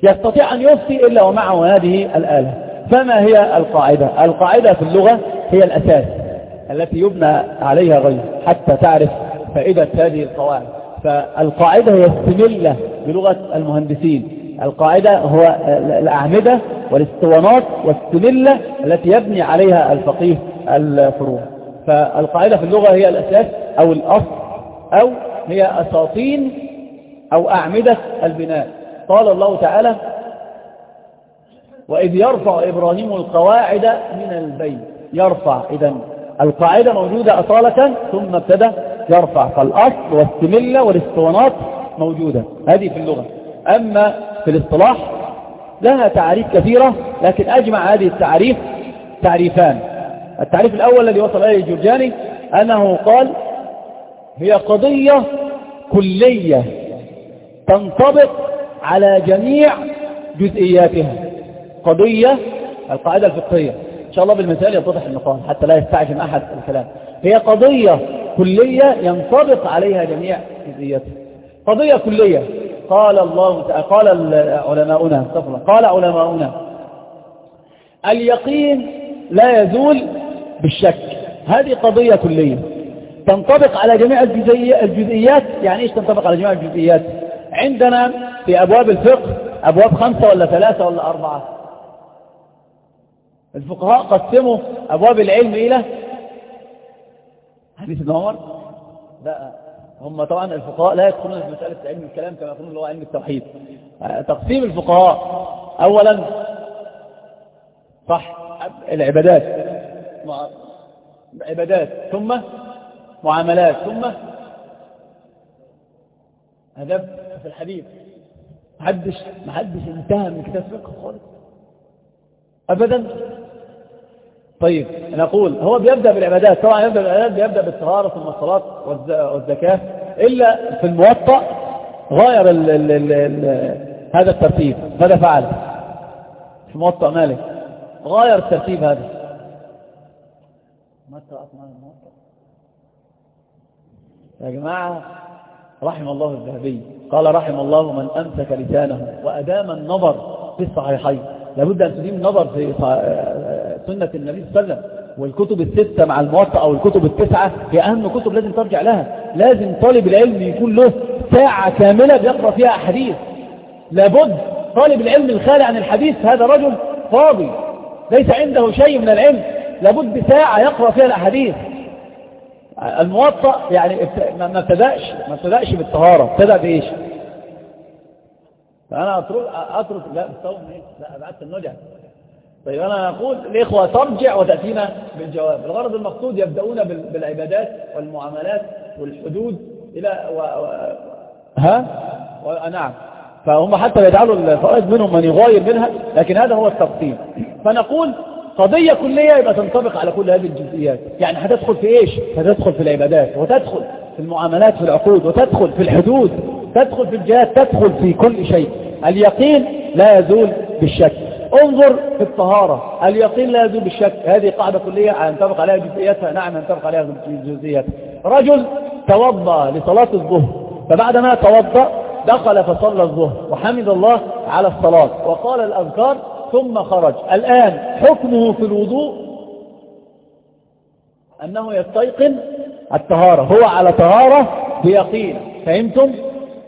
يستطيع أن يفتي إلا ومعه هذه الآلة. فما هي القاعدة؟ القاعدة في اللغة هي الأساس التي يبنى عليها غير حتى تعرف فائدة هذه القواعد. فالقاعدة هي السملة بلغة المهندسين. القاعدة هو الأعمدة والاسطوانات والسملة التي يبني عليها الفقيه الفروع. فالقاعدة في اللغة هي الأساس أو الأصل أو هي أساطين أو أعمدة البناء. قال الله تعالى وإذ يرفع إبراهيم القواعد من البيت. يرفع إذا القاعدة موجودة أصالة ثم ابتدى يرفع. فالأصل والسملة والاسطوانات موجودة. هذه في اللغة. أما في الاصطلاح لها تعريف كثيرة لكن أجمع هذه التعريف تعريفان. التعريف الأول الذي وصل إليه الجرجاني أنه قال هي قضية كلية تنطبق على جميع جزئياتها. قضية القاعدة الفقهية. إن شاء الله بالمثال يتضح النقاط حتى لا يستعجل أحد الكلام. هي قضية كلية ينطبق عليها جميع جزئياتها. قضية كلية. قال الله قال علماؤنا قال علماؤنا اليقين لا يزول بالشك. هذه قضية كلية. تنطبق على جميع الجزئيات. يعني إيش تنطبق على جميع الجزئيات؟ عندنا في أبواب الفقه أبواب خمسة ولا ثلاثة ولا أربعة؟ الفقهاء قسموا أبواب العلم إلى حديث ابن عمر. لا هم طبعا الفقهاء لا يدخلون في مسألة علم الكلام كما يقولون اللي هو علم التوحيد. تقسيم الفقهاء أولا صح العبادات عبادات ثم معاملات ثم هدف في الحديث. محدش محدش انتهى من كتاب فقه خالص. أبدا. طيب نقول هو بيبدأ بالعبادات طبعا يبدأ بالعبادات بيبدأ بالطهارة ثم الصلاة والزكاة إلا في الموطأ غير ال ال ال ال هذا الترتيب ماذا فعل؟ في موطأ مالك غير الترتيب هذا. ما يا جماعة رحم الله الذهبي قال رحم الله من أمسك لسانه وأدام النظر في الصحيحين. لابد أن تديم النظر في سنة النبي صلى الله عليه وسلم والكتب الستة مع الموطأ أو الكتب التسعة هي أهم كتب لازم ترجع لها. لازم طالب العلم يكون له ساعة كاملة بيقرأ فيها أحاديث. لابد طالب العلم الخالي عن الحديث هذا رجل فاضي ليس عنده شيء من العلم. لابد بساعة يقرأ فيها الأحاديث. الموطأ يعني ما ابتدأش ما ابتدأش بالطهارة. ابتدأ بإيش؟ فأنا أترك أترك لا بالصوم إيه لا أبعدت النجع طيب أنا أقول الإخوة ترجع وتأتينا بالجواب. الغرض المقصود يبدأون بالعبادات والمعاملات والحدود إلى و... و... ها؟ و... نعم. فهم حتى يجعلوا الفائز منهم من يغاير منها لكن هذا هو التقسيم فنقول قضية كلية يبقى تنطبق على كل هذه الجزئيات. يعني هتدخل في إيش؟ هتدخل في العبادات وتدخل في المعاملات في العقود وتدخل في الحدود تدخل في الجهاد تدخل في كل شيء. اليقين لا يزول بالشك. انظر في الطهارة. اليقين لا يزول بالشك. هذه قاعدة كلية ينطبق عليها جزئياتها نعم ينطبق عليها جزئياتها رجل توضأ لصلاة الظهر فبعدما توضأ دخل فصلى الظهر وحمد الله على الصلاة. وقال الأذكار ثم خرج. الآن حكمه في الوضوء أنه يستيقن الطهارة. هو على طهارة بيقين. فهمتم؟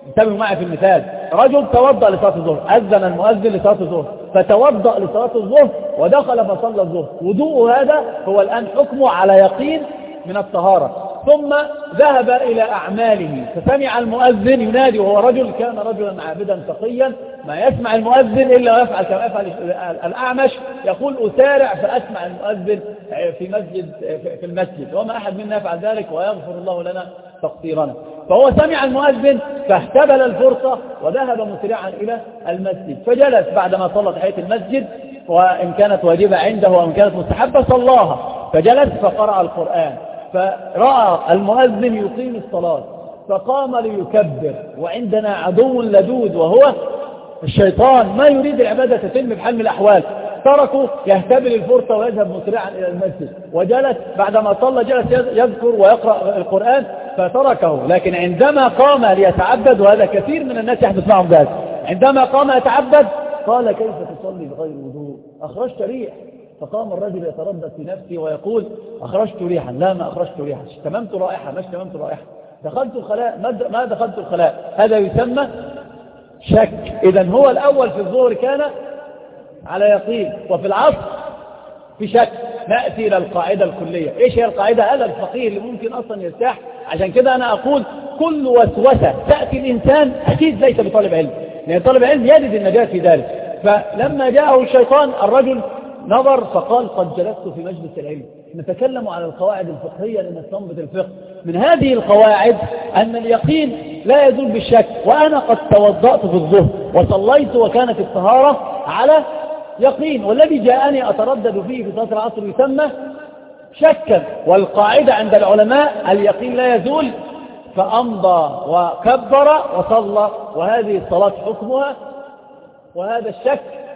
انتبهوا معي في المثال. رجل توضأ لصلاة الظهر أذن المؤذن لصلاة الظهر. فتوضأ لصلاة الظهر ودخل فصلى الظهر. وضوءه هذا هو الآن حكمه على يقين من الطهارة. ثم ذهب إلى أعماله. فسمع المؤذن ينادي وهو رجل كان رجلا عابدا تقيا ما يسمع المؤذن إلا ويفعل كما يفعل الأعمش. يقول أسارع فأسمع المؤذن في مسجد في المسجد. وما أحد منا يفعل ذلك ويغفر الله لنا تقصيرنا فهو سمع المؤذن فاحتبل الفرصة وذهب مسرعا إلى المسجد. فجلس بعدما صلى تحية المسجد. وإن كانت واجبة عنده وإن كانت مستحبة صلاها. فجلس فقرأ القرآن. فرأى المؤذن يقيم الصلاة فقام ليكبر وعندنا عدو لدود وهو الشيطان. ما يريد العبادة تتم بحال من الأحوال. تركه يهتبل الفرصة ويذهب مسرعا إلى المسجد. وجلس بعدما صلى جلس يذكر ويقرأ القرآن فتركه. لكن عندما قام ليتعبد وهذا كثير من الناس يحدث معهم ذلك. عندما قام يتعبد قال كيف تصلي بغير وضوء؟ أخرجت ريح. فقام الرجل يتردد في نفسه ويقول أخرجت ريحا. لا ما أخرجت ريحا. اشتممت رائحة ما اشتممت رائحة. دخلت الخلاء. ما دخلت الخلاء؟ هذا يسمى شك. إذا هو الأول في الظهر كان على يقين وفي العصر في شك. نأتي إلى القاعدة الكلية. إيش هي القاعدة؟ هذا الفقير اللي ممكن أصلا يرتاح. عشان كده أنا أقول كل وسوسة تأتي الإنسان أكيد ليس بطالب علم. لأن طالب علم يجد النجاة في ذلك. فلما جاءه الشيطان الرجل نظر فقال قد جلست في مجلس العلم. نتكلم عن القواعد الفقهية لنستنبط الفقه. من هذه القواعد أن اليقين لا يزول بالشك. وأنا قد توضأت في الظهر وصليت وكانت الطهارة على يقين. والذي جاءني أتردد فيه في صلاة العصر يسمى شكا. والقاعدة عند العلماء اليقين لا يزول. فأمضى وكبر وصلى. وهذه الصلاة حكمها. وهذا الشك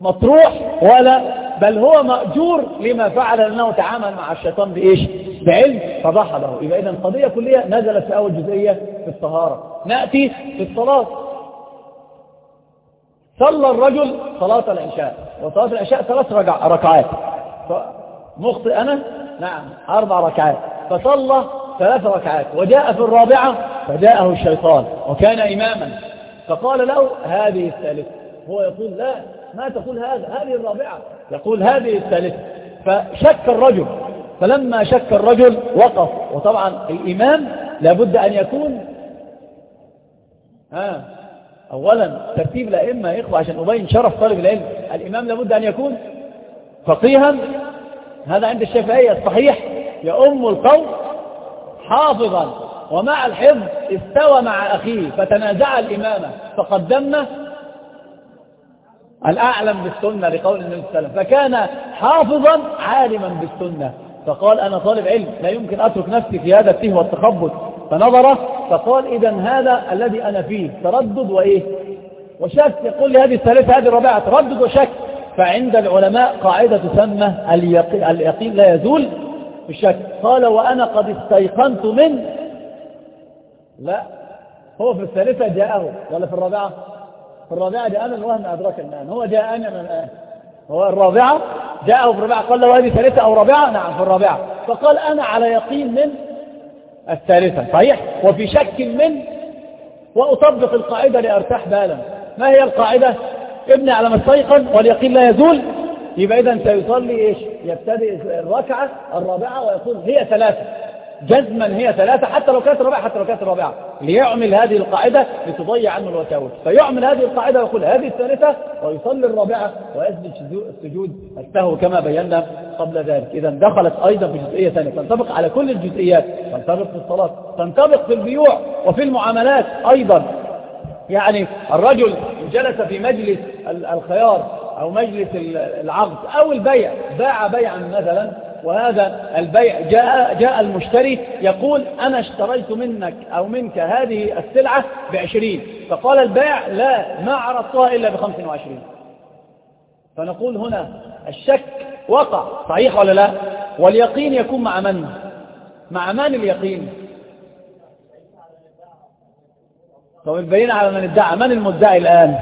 مطروح ولا بل هو مأجور لما فعل لأنه تعامل مع الشيطان بإيش؟ بعلم فضحضه يبقى إذا قضية كلية نزلت في أول جزئية في الطهارة. نأتي في الصلاة. صلى الرجل صلاة العشاء. وصلاة العشاء ثلاث ركعات. مخطئ أنا؟ نعم أربع ركعات. فصلى ثلاث ركعات. وجاء في الرابعة فجاءه الشيطان. وكان إماما. فقال له هذه الثالثة. هو يقول لا ما تقول هذا هذه الرابعة. يقول هذه الثالثة. فشك الرجل. فلما شك الرجل وقف. وطبعا الإمام لابد أن يكون ها أولا ترتيب الأئمة يا إخوة عشان أبين شرف طالب العلم. الإمام لابد أن يكون فقيها. هذا عند الشافعية الصحيح. يؤم القوم حافظا. ومع الحفظ استوى مع أخيه. فتنازع الإمامة فقدمنا الأعلم بالسنة لقول النبي صلى الله عليه وسلم. فكان حافظا عالما بالسنة. فقال أنا طالب علم لا يمكن أترك نفسي في هذا التيه والتخبط. فنظر فقال إذا هذا الذي أنا فيه تردد وإيه؟ وشك. يقول لي هذه الثالثة هذه الرابعة تردد وشك. فعند العلماء قاعدة تسمى اليقين, لا يزول بالشك قال وأنا قد استيقنت من لا هو في الثالثة جاءه. ولا في الرابعة؟ الرابعة جاءنا الوهم أدرك الآن هو جاءنا من الآن هو الرابعة جاءه في الرابعة. قال له هذه ثالثة أو رابعة نعم في الرابعة. فقال أنا على يقين من الثالثة. صحيح؟ وفي شك من وأطبق القاعدة لأرتاح بالا. ما هي القاعدة؟ ابني على ما استيقن واليقين لا يزول. يبقى إذا سيصلي إيش؟ يبتدئ الركعة الرابعة ويقول هي ثلاثة. جزما هي ثلاثة حتى لو كانت رابعة حتى لو كانت رابعة ليعمل هذه القاعدة لتضيع عنه الوساوس فيعمل هذه القاعدة ويقول هذه الثالثة ويصلي الرابعة ويسجد السجود السهو كما بينا قبل ذلك. إذا دخلت أيضا في جزئية ثانية. تنطبق على كل الجزئيات. تنطبق في الصلاة تنطبق في البيوع وفي المعاملات أيضا. يعني الرجل جلس في مجلس الخيار أو مجلس العقد أو البيع باع بيعا مثلا وهذا البيع جاء, جاء المشتري يقول أنا اشتريت منك أو منك هذه السلعة بعشرين. فقال البيع لا ما عرضتها إلا بخمس وعشرين. فنقول هنا الشك وقع صحيح ولا لا؟ واليقين يكون مع من؟ مع من اليقين؟ طب البين على من ادعى؟ من المدعي الآن؟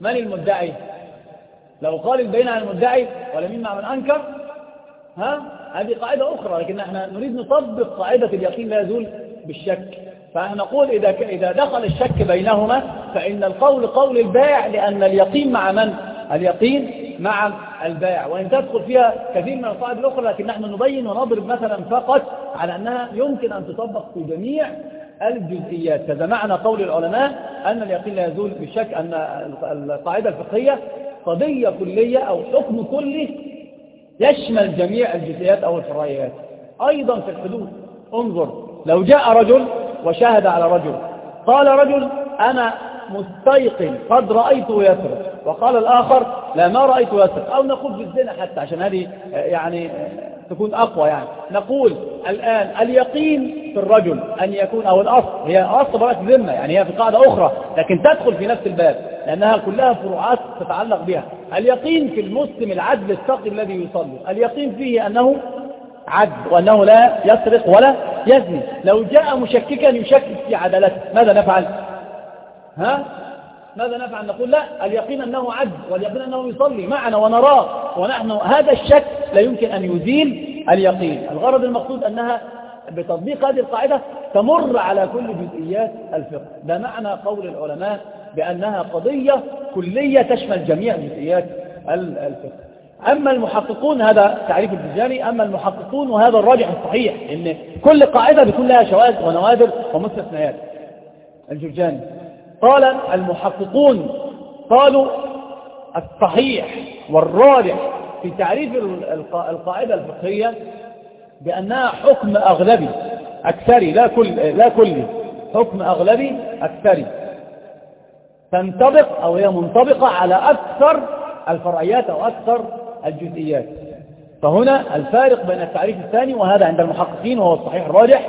من المدعي؟ لو قال البين على المدعي ولا مين مع من أنكر ها؟ هذه قاعدة أخرى لكن إحنا نريد نطبق قاعدة اليقين لا يزول بالشك. فنقول إذا إذا دخل الشك بينهما فإن القول قول البائع لأن اليقين مع من؟ اليقين مع البائع وإن تدخل فيها كثير من القواعد الأخرى لكن نحن نبين ونضرب مثلا فقط على أنها يمكن أن تطبق في جميع الجزئيات. كذا معنى قول العلماء أن اليقين لا يزول بالشك أن القاعدة الفقهية قضية كلية أو حكم كلي يشمل جميع الجزئيات أو الفرعيات. أيضا في الحدود. انظر لو جاء رجل وشاهد على رجل قال رجل أنا مستيقن قد رأيته يسرق. وقال الآخر لا ما رأيته يسرق. أو نقول في الزنا حتى عشان هذه يعني تكون أقوى يعني. نقول الآن اليقين في الرجل أن يكون أو الأصل هي أصل براءة ذمة يعني هي في قاعدة أخرى لكن تدخل في نفس الباب لأنها كلها فروعات تتعلق بها. اليقين في المسلم العدل التقي الذي يصلي اليقين فيه أنه عدل وأنه لا يسرق ولا يزني. لو جاء مشككا يشكك في عدالته ماذا نفعل؟ ها؟ ماذا نفعل؟ نقول لا اليقين أنه عدل واليقين أنه يصلي معنا ونراه ونحن هذا الشك لا يمكن أن يزيل اليقين. الغرض المقصود أنها بتطبيق هذه القاعدة تمر على كل جزئيات الفقه. ده معنى قول العلماء بأنها قضية كلية تشمل جميع جزئيات الفقه. أما المحققون هذا تعريف الجزاني أما المحققون وهذا الراجح الصحيح إن كل قاعدة بيكون لها شواذ ونوادر ومستثنيات. الجرجاني. قال المحققون قالوا الصحيح والراجح في تعريف القاعدة الفقهية بأنها حكم أغلبي أكثري لا كل لا كلي حكم أغلبي أكثري. تنطبق أو هي منطبقة على أكثر الفرعيات أو أكثر الجزئيات. فهنا الفارق بين التعريف الثاني وهذا عند المحققين وهو الصحيح الراجح.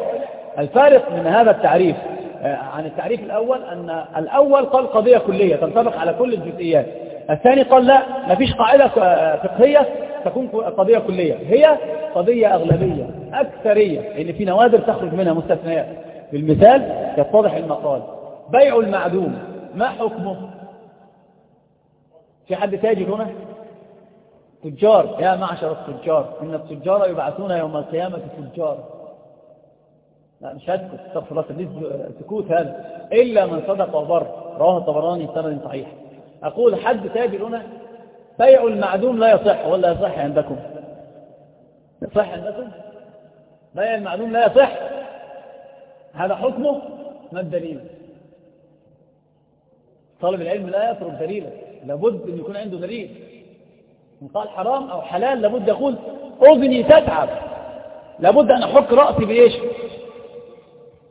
الفارق من هذا التعريف عن التعريف الأول أن الأول قال قضية كلية تنطبق على كل الجزئيات. الثاني قال لا ما فيش قاعدة فقهية تكون قضية كلية. هي قضية أغلبية أكثرية لأن في نوادر تخرج منها مستثنيات. بالمثال يتضح المقال بيع المعدوم ما حكمه؟ في حد تاجر هنا؟ تجار. يا معشر التجار إن التجار يبعثون يوم القيامة تجار لا مش هسكت استغفر الله سكوت هذا. إلا من صدق وبر رواه الطبراني سند صحيح. أقول حد تاجر هنا بيع المعدوم لا يصح. ولا يصح عندكم. يصح عندكم؟ بيع المعدوم لا يصح. هذا حكمه؟ ما الدليل؟ طالب العلم لا يترك دليلا. لابد أن يكون عنده دليل. إن قال حرام أو حلال لابد يقول أذني تتعب. لابد أن أحك رأسي بإيش؟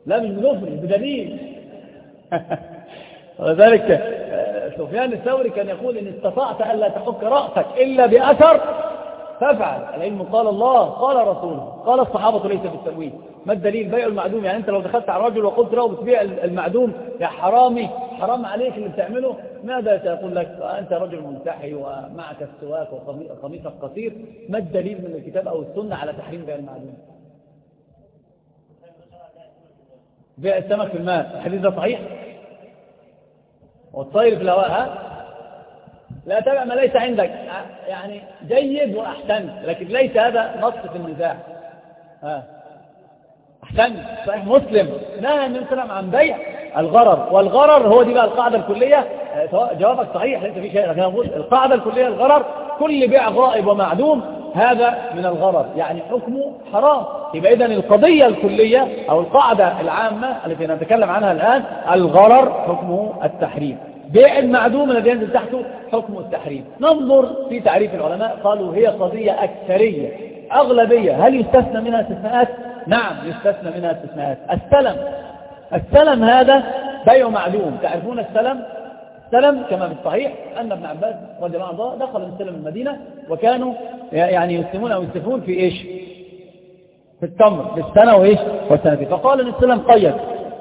لا مش بنفري بدليل. ولذلك آه، سفيان الثوري كان يقول إن استطعت ألا تحك رأسك إلا بأثر فافعل. العلم قال الله قال رسوله. قال الصحابة ليس بالتأويل. ما الدليل بيع المعدوم؟ يعني أنت لو دخلت على رجل وقلت له بتبيع المعدوم يا حرامي حرام عليك اللي بتعمله. ماذا سيقول لك؟ أنت رجل منتحي ومعك السواك وقميصك قصير. ما الدليل من الكتاب أو السنة على تحريم بيع المعدوم؟ بيع السمك في الماء. الحديث ده صحيح؟ والطير في الهواء ها؟ لا تبع ما ليس عندك. يعني جيد وأحسن لكن ليس هذا نص في النزاع. ها؟ أحسن. صحيح مسلم. نهى النبي صلى الله عليه وسلم عن بيع الغرر. والغرر هو دي بقى القاعدة الكلية. جوابك صحيح ليس في شيء. لكن القاعدة الكلية الغرر كل بيع غائب ومعدوم هذا من الغرر يعني حكمه حرام. يبقى إذن القضية الكلية أو القاعدة العامة التي نتكلم عنها الآن الغرر حكمه التحريم. بيع المعدوم الذي ينزل تحته حكم التحريم. ننظر في تعريف العلماء قالوا هي قضية أكثرية أغلبية. هل يستثنى منها استثناءات؟ نعم يستثنى منها استثناءات. السلم. السلم هذا بيع معدوم. تعرفون السلم؟ السلم كما في الصحيح أن ابن عباس رضي الله عنه دخل من سلم المدينة وكانوا يعني يسلمون أو يسلفون في إيش؟ في التمر بالسنة وإيش؟ والسنة فقال عليه وسلم قيد.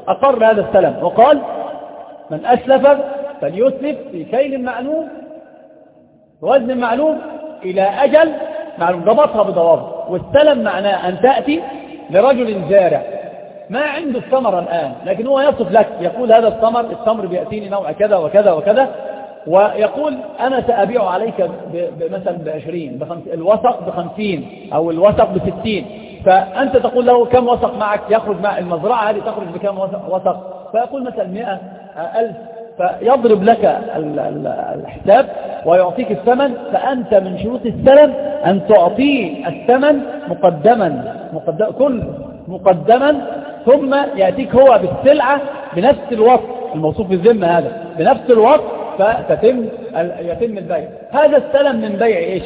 أقر هذا السلم وقال من أسلف فليسلف في كيل معلوم وزن معلوم إلى أجل معلوم. ضبطها بضوابط. والسلم معناه أن تأتي لرجل زارع. ما عنده الثمر الآن لكن هو يصف لك يقول هذا الثمر الثمر بيأتيني نوع كذا وكذا وكذا. ويقول أنا سأبيع عليك مثلا بعشرين الوسق بخمسين أو الوسق بستين. فأنت تقول له كم وسق معك؟ يخرج مع المزرعة هذه تخرج بكم وسق فيقول مثلا مئة ألف. فيضرب لك الحساب ويعطيك الثمن فأنت من شروط السلم أن تعطيه الثمن مقدما مقدم كل مقدما ثم يأتيك هو بالسلعة بنفس الوقت الموصوف بالذمة هذا بنفس الوقت فتتم يتم البيع هذا السلم من بيع إيش؟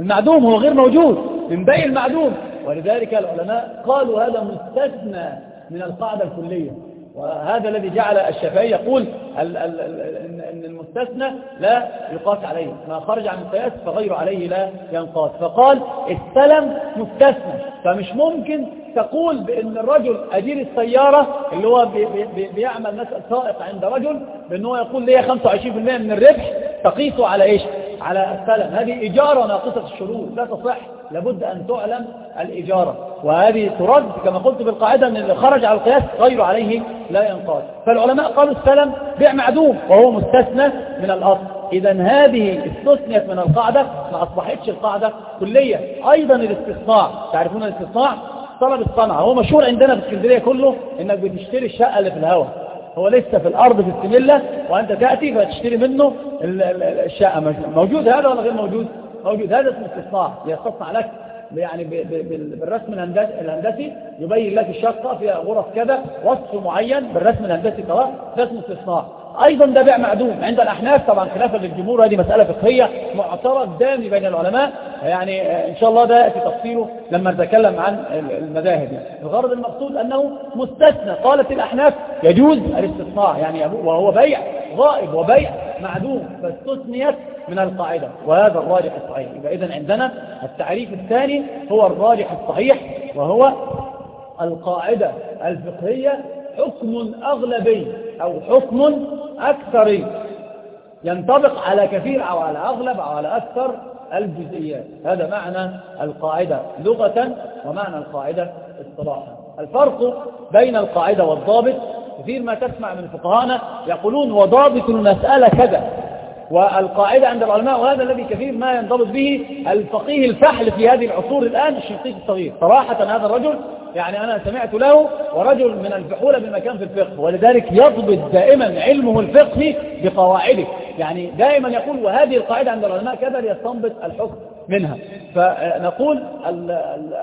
المعدوم هو غير موجود من بيع المعدوم. ولذلك العلماء قالوا هذا مستثنى من القاعدة الكلية. وهذا الذي جعل الشافعي يقول ان المستثنى لا يقاس عليه ما خرج عن القياس فغير عليه لا ينقاس. فقال السلم مستثنى فمش ممكن تقول بإن الرجل أجير السيارة اللي هو بي بي بيعمل مثلا سائق عند رجل بانه يقول ليه 25% من الربح تقيسه على إيش؟ على السلم. هذه اجارة ناقصة الشروط لا تصح. لابد أن تعلم الإجارة وهذه ترد كما قلت بالقاعدة ان اللي خرج على القياس غير عليه لا ينقاس فالعلماء قالوا السلم بيع معدوم وهو مستثنى من الأصل. إذا هذه استثنيت من القاعدة ما أصبحتش القاعدة كلية. أيضا الاستثناء تعرفون الاستثناء؟ طلب الصنعة. هو مشهور عندنا في اسكندرية كله إنك بتشتري الشقة اللي في الهواء. هو لسه في الأرض في السملة وأنت تأتي فتشتري منه الشقة. موجود هذا ولا غير موجود؟ هذا اسمه استثناء يستصنع لك يعني بالرسم الهندسي يبين لك الشقة فيها غرف كذا وصف معين بالرسم الهندسي خلاص ده اسمه استثناء أيضا ده بيع معدوم. عند الأحناف طبعا خلافا للجمهور هذه مسألة فقهية معترض دامي بين العلماء. يعني إن شاء الله ده يأتي تفصيله لما نتكلم عن المذاهب. الغرض المقصود أنه مستثنى. قالت الأحناف يجوز الاستثناء يعني وهو بيع غائب وبيع معدوم فاستثنيت من القاعدة. وهذا الراجح الصحيح. يبقى إذن عندنا التعريف الثاني هو الراجح الصحيح وهو القاعدة الفقهية حكم أغلبي أو حكم أكثري. ينطبق على كثير أو على أغلب أو على أكثر الجزئيات. هذا معنى القاعدة لغة ومعنى القاعدة اصطلاحا. الفرق بين القاعدة والضابط كثير ما تسمع من فقهانا يقولون وضابط المسألة كذا. والقاعدة عند العلماء وهذا الذي كثير ما ينضبط به الفقيه الفحل في هذه العصور الآن الشنقيط الصغير. صراحة هذا الرجل يعني أنا سمعت له ورجل من الفحولة بمكان في الفقه ولذلك يضبط دائما علمه الفقهي بقواعده. يعني دائما يقول وهذه القاعدة عند العلماء كذا ليستنبط الحكم منها. فنقول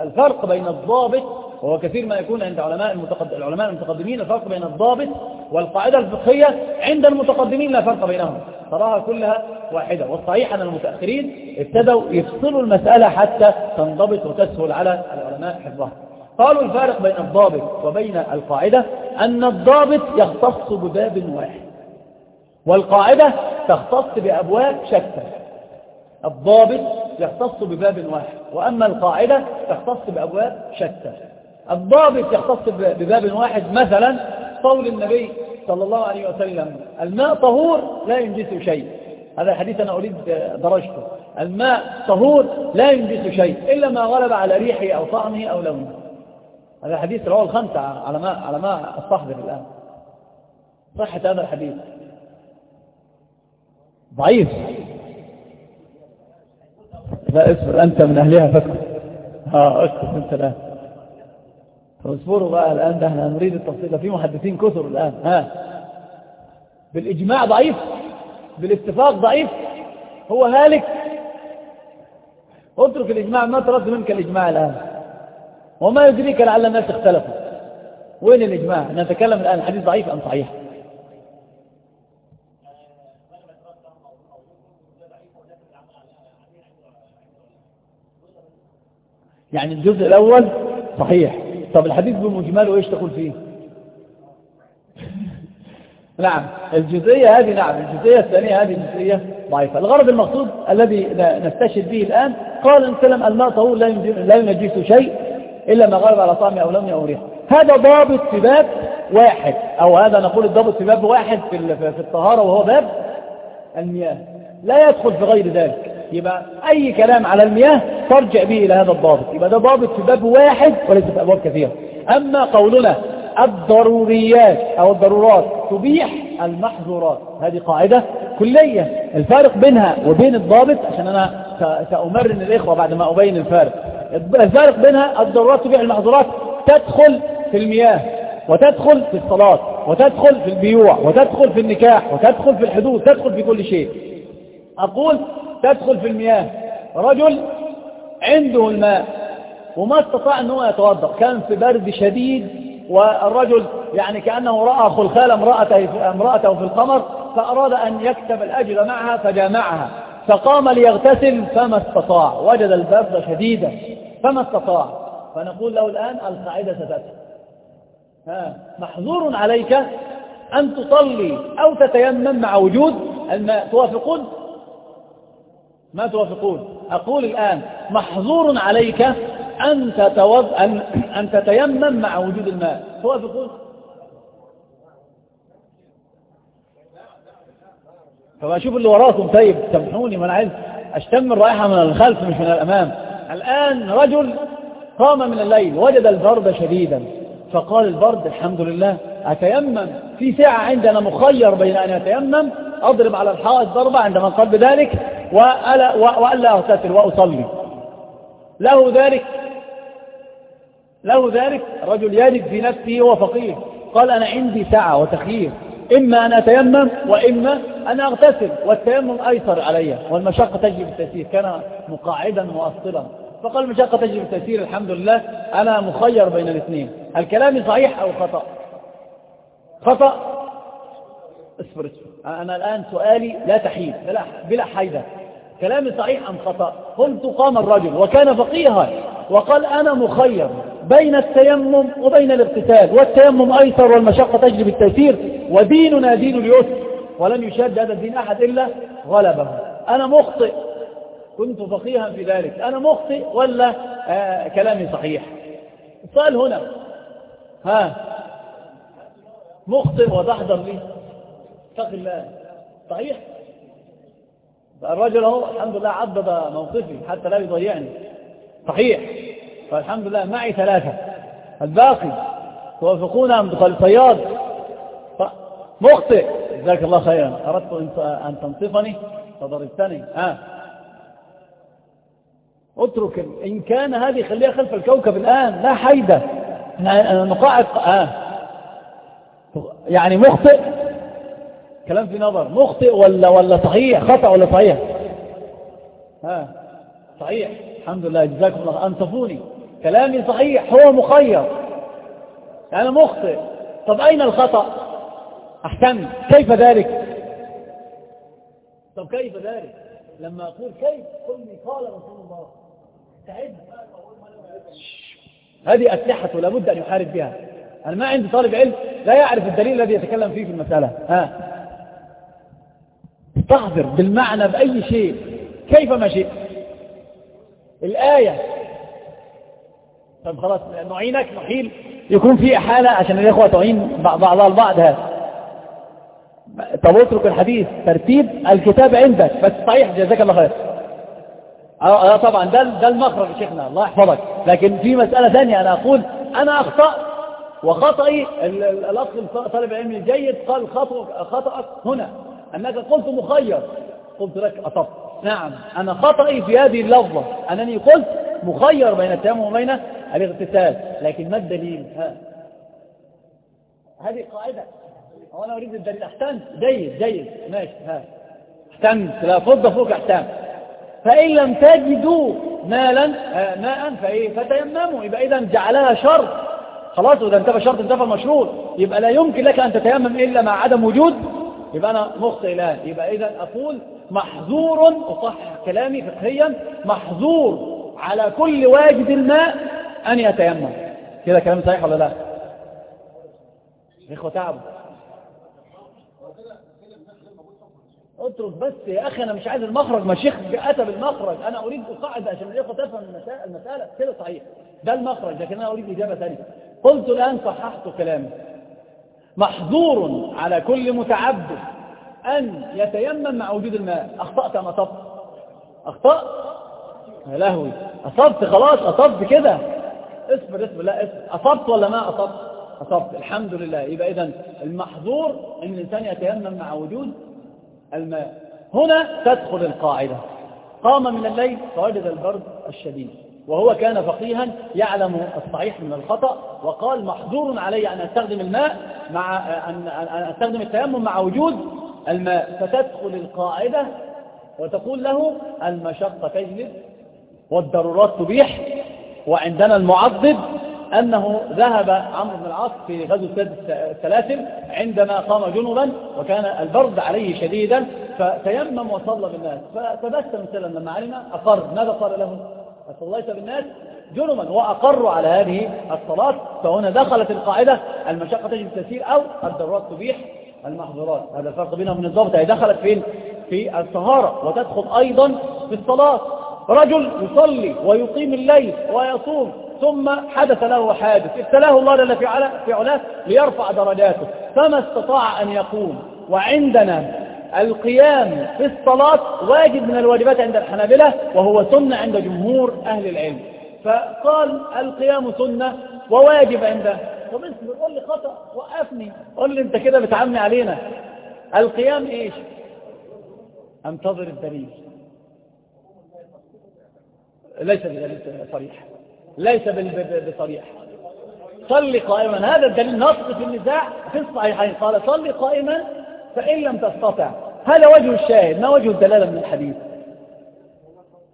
الفرق بين الضابط وهو كثير ما يكون عند علماء المتقدم العلماء المتقدمين الفرق بين الضابط والقاعدة الفقهية عند المتقدمين لا فرق بينهم. تراها كلها واحدة. والصحيح أن المتأخرين ابتدوا يفصلوا المسألة حتى تنضبط وتسهل على العلماء حفظها. قالوا الفارق بين الضابط وبين القاعدة أن الضابط يختص بباب واحد والقاعدة تختص بأبواب شتى. الضابط يختص بباب واحد وأما القاعدة تختص بأبواب شتى. الضابط يختص بباب واحد مثلا قول النبي صلى الله عليه وسلم الماء طهور لا ينجس شيء. هذا الحديث أنا أريد درجته. الماء طهور لا ينجس شيء إلا ما غلب على ريحه أو طعمه أو لونه. هذا حديث رواه الخمسة على ما على ما استحضر الآن. صحة هذا الحديث. ضعيف. لا اسفر أنت من أهلها فكر ها اسكت أنت الآن فاصبروا بقى الآن ده إحنا نريد التفصيل. في محدثين كثر الآن. ها. بالإجماع ضعيف. بالاتفاق ضعيف. هو هالك. اترك الإجماع ما ترد منك الإجماع الآن. وما يدريك لعل الناس اختلفوا. وين الإجماع نتكلم الآن الحديث ضعيف أم صحيح؟ يعني الجزء الأول صحيح. طب الحديث بمجمله إيش تقول فيه؟ نعم الجزئية هذه نعم الجزئية الثانية هذه جزئية ضعيفة. الغرض المقصود الذي نستشهد به الآن قال وسلم الماء طهور لا ينجس شيء إلا ما غلب على طعمه أو لونه أو ريحه هذا ضابط في باب واحد أو هذا نقول الضابط في باب واحد في في الطهارة وهو باب المياه. لا يدخل في غير ذلك. يبقى أي كلام على المياه ترجع به إلى هذا الضابط. يبقى ده ضابط في باب واحد وليس في أبواب كثيرة. أما قولنا الضروريات أو الضرورات تبيح المحظورات. هذه قاعدة كلية. الفارق بينها وبين الضابط عشان أنا سأمرن الإخوة بعد ما أبين الفارق. الفارق بينها الضرورات تبيح المحظورات تدخل في المياه وتدخل في الصلاة وتدخل في البيوع وتدخل في النكاح وتدخل في الحدود تدخل في كل شيء. أقول تدخل في المياه. رجل عنده الماء وما استطاع أنه يتوضأ كان في برد شديد والرجل يعني كأنه رأى خلخال امرأته, امرأته في القمر فأراد أن يكتب الأجر معها فجامعها. فقام ليغتسل فما استطاع. وجد البرد شديدا. فما استطاع. فنقول له الآن القاعدة ستدخل محظور عليك أن تصلي أو تتيمم مع وجود الماء توافقون ما توافقون؟ أقول الآن محظور عليك أن, تتوض... أن... أن تتيمم مع وجود الماء. توافقون؟ فبشوف اللي وراكم. طيب سامحوني ما أنا عايز أشتم الرائحة من الخلف مش من الأمام. الآن رجل قام من الليل وجد البرد شديدا فقال البرد الحمد لله أتيمم؟ في ساعة عندنا مخير بين أن أتيمم أضرب على الحائط ضربة عندما قال بذلك وألا, وألا أغتسل وأصلي. له ذلك؟ له ذلك؟ رجل يجد في نفسه هو فقير. قال أنا عندي ساعة وتخيير. إما أن أتيمم وإما أن أغتسل والتيمم أيسر علي والمشقة تجري بالتسير كان مقاعدا مؤصلا. فقال المشقة تجري بالتسير الحمد لله أنا مخير بين الاثنين. الكلام صحيح أو خطأ؟ خطأ. اصبر أنا الآن سؤالي لا تحيد بلا, بلا حيدة. كلامي صحيح أم خطأ؟ قلت قام الرجل وكان فقيها وقال أنا مخير. بين التيمم وبين الاغتسال والتيمم أيسر والمشقة تجري بالتيسير وديننا دين اليسر. ولن يشاد هذا الدين أحد إلا غلبه. أنا مخطئ. كنت فقيها في ذلك. أنا مخطئ ولا آه كلامي صحيح؟ السؤال هنا. ها. مخطئ وتحضر لي. اتق الله. صحيح؟ الرجل أهو الحمد لله عضد موقفي حتى لا يضيعني. صحيح. فالحمد لله معي ثلاثة. الباقي توافقون أم دخل صياد مخطئ. جزاك الله خيرا. أردت أن تنصفني؟ فضربتني. آه. اترك إن كان هذه خليها خلف الكوكب الآن. لا حيدة. نقاعد آه. يعني مخطئ. كلام في نظر. مخطئ ولا ولا صحيح؟ خطأ ولا صحيح؟ ها صحيح. الحمد لله. جزاكم الله أنصفوني. كلامي صحيح هو مخير. أنا مخطئ. طب أين الخطأ؟ أحسن كيف ذلك؟ طب كيف ذلك؟ لما أقول كيف قل لي قال رسول الله. تعد هذه أسلحة لابد أن يحارب بها. أنا ما عندي طالب علم لا يعرف الدليل الذي يتكلم فيه في المسألة. ها. تحضر بالمعنى بأي شيء. كيف ما شئت. الآية طب خلاص نعينك نحيل. يكون في حالة عشان الإخوة تعين بعضها البعض هذا. طب اترك الحديث ترتيب الكتاب عندك بس صحيح جزاك الله خير. آه, آه، طبعا ده ده المخرج شيخنا الله يحفظك. لكن في مسألة ثانية أنا أقول أنا أخطأ وخطئي الأخ طالب العلم الجيد قال خطأك هنا. أنك قلت مخير. قلت لك أطب نعم أنا خطئي في هذه اللفظة. أنني قلت مخير بين التيمم وبين الاغتسال لكن ما الدليل؟ ها. هذه قاعدة. وأنا أريد الدليل. أحسنت. جيد جيد. ماشي ها. أحسنت. لا فض فوق أحسن فإن لم تجدوا مالا ماء فإيه؟ فتيمموا. يبقى إذا جعلها شرط. خلاص وإذا انتفى شرط انتفى المشروط. يبقى لا يمكن لك أن تتيمم إلا مع عدم وجود. يبقى أنا مخطئ الآن يبقى إذا أقول محظور أصحح كلامي فقهيا محظور على كل واجد الماء أن يتيمم. كده كلام صحيح ولا لا؟ إخوة تعبوا اترك بس يا أخي أنا مش عايز المخرج. ما شيخ أتى بالمخرج. أنا أريد قاعدة عشان الإخوة تفهم المسألة. كده صحيح. ده المخرج لكن أنا أريد إجابة ثانية. قلت الآن صححت كلامي. محظور على كل متعبد أن يتيمم مع وجود الماء. أخطأت أم أصبت؟ أخطأت يا لهوي. أصبت خلاص أصبت كده. اصبر اصبر لا اصبر أصبت ولا ما أصبت؟ أصبت. الحمد لله. يبقى إذا المحظور أن الإنسان يتيمم مع وجود الماء. هنا تدخل القاعدة. قام من الليل فوجد البرد الشديد وهو كان فقيها يعلم الصحيح من الخطأ وقال محظور علي أن أستخدم الماء مع أن أستخدم التيمم مع وجود الماء. فتدخل القاعدة وتقول له المشقة تجلب والضرورات تبيح. وعندنا المعضد أنه ذهب عمرو بن العاص في غزو السلاسل عندما قام جنوبا وكان البرد عليه شديدا فتيمم وصلى بالناس. فتبسم سلم لما علم أقر. ماذا قال له؟ فصليت بالناس جنبا وأقروا على هذه الصلاة. فهنا دخلت القاعدة المشقة تجب التسير أو الضرورات تبيح المحظورات. هذا الفرق بينهم من الضبط هي دخلت فين؟ في الطهارة. وتدخل أيضا في الصلاة. رجل يصلي ويقيم الليل ويصوم ثم حدث له حادث ابتلاه الله جل في علاه ليرفع درجاته. فما استطاع أن يقوم. وعندنا القيام في الصلاة واجب من الواجبات عند الحنابلة وهو سنة عند جمهور أهل العلم. فقال القيام سنة وواجب عنده. طب اصبر قول لي خطأ وقفني. قول لي أنت كده بتعمي علينا. القيام إيش؟ أنتظر الدليل. ليس بدليل صريح ليس بصريح. صلي قائما. هذا الدليل نص في النزاع في الصحيحين. قال صلي قائما فإن لم تستطع. هذا وجه الشاهد ما وجه الدلالة من الحديث؟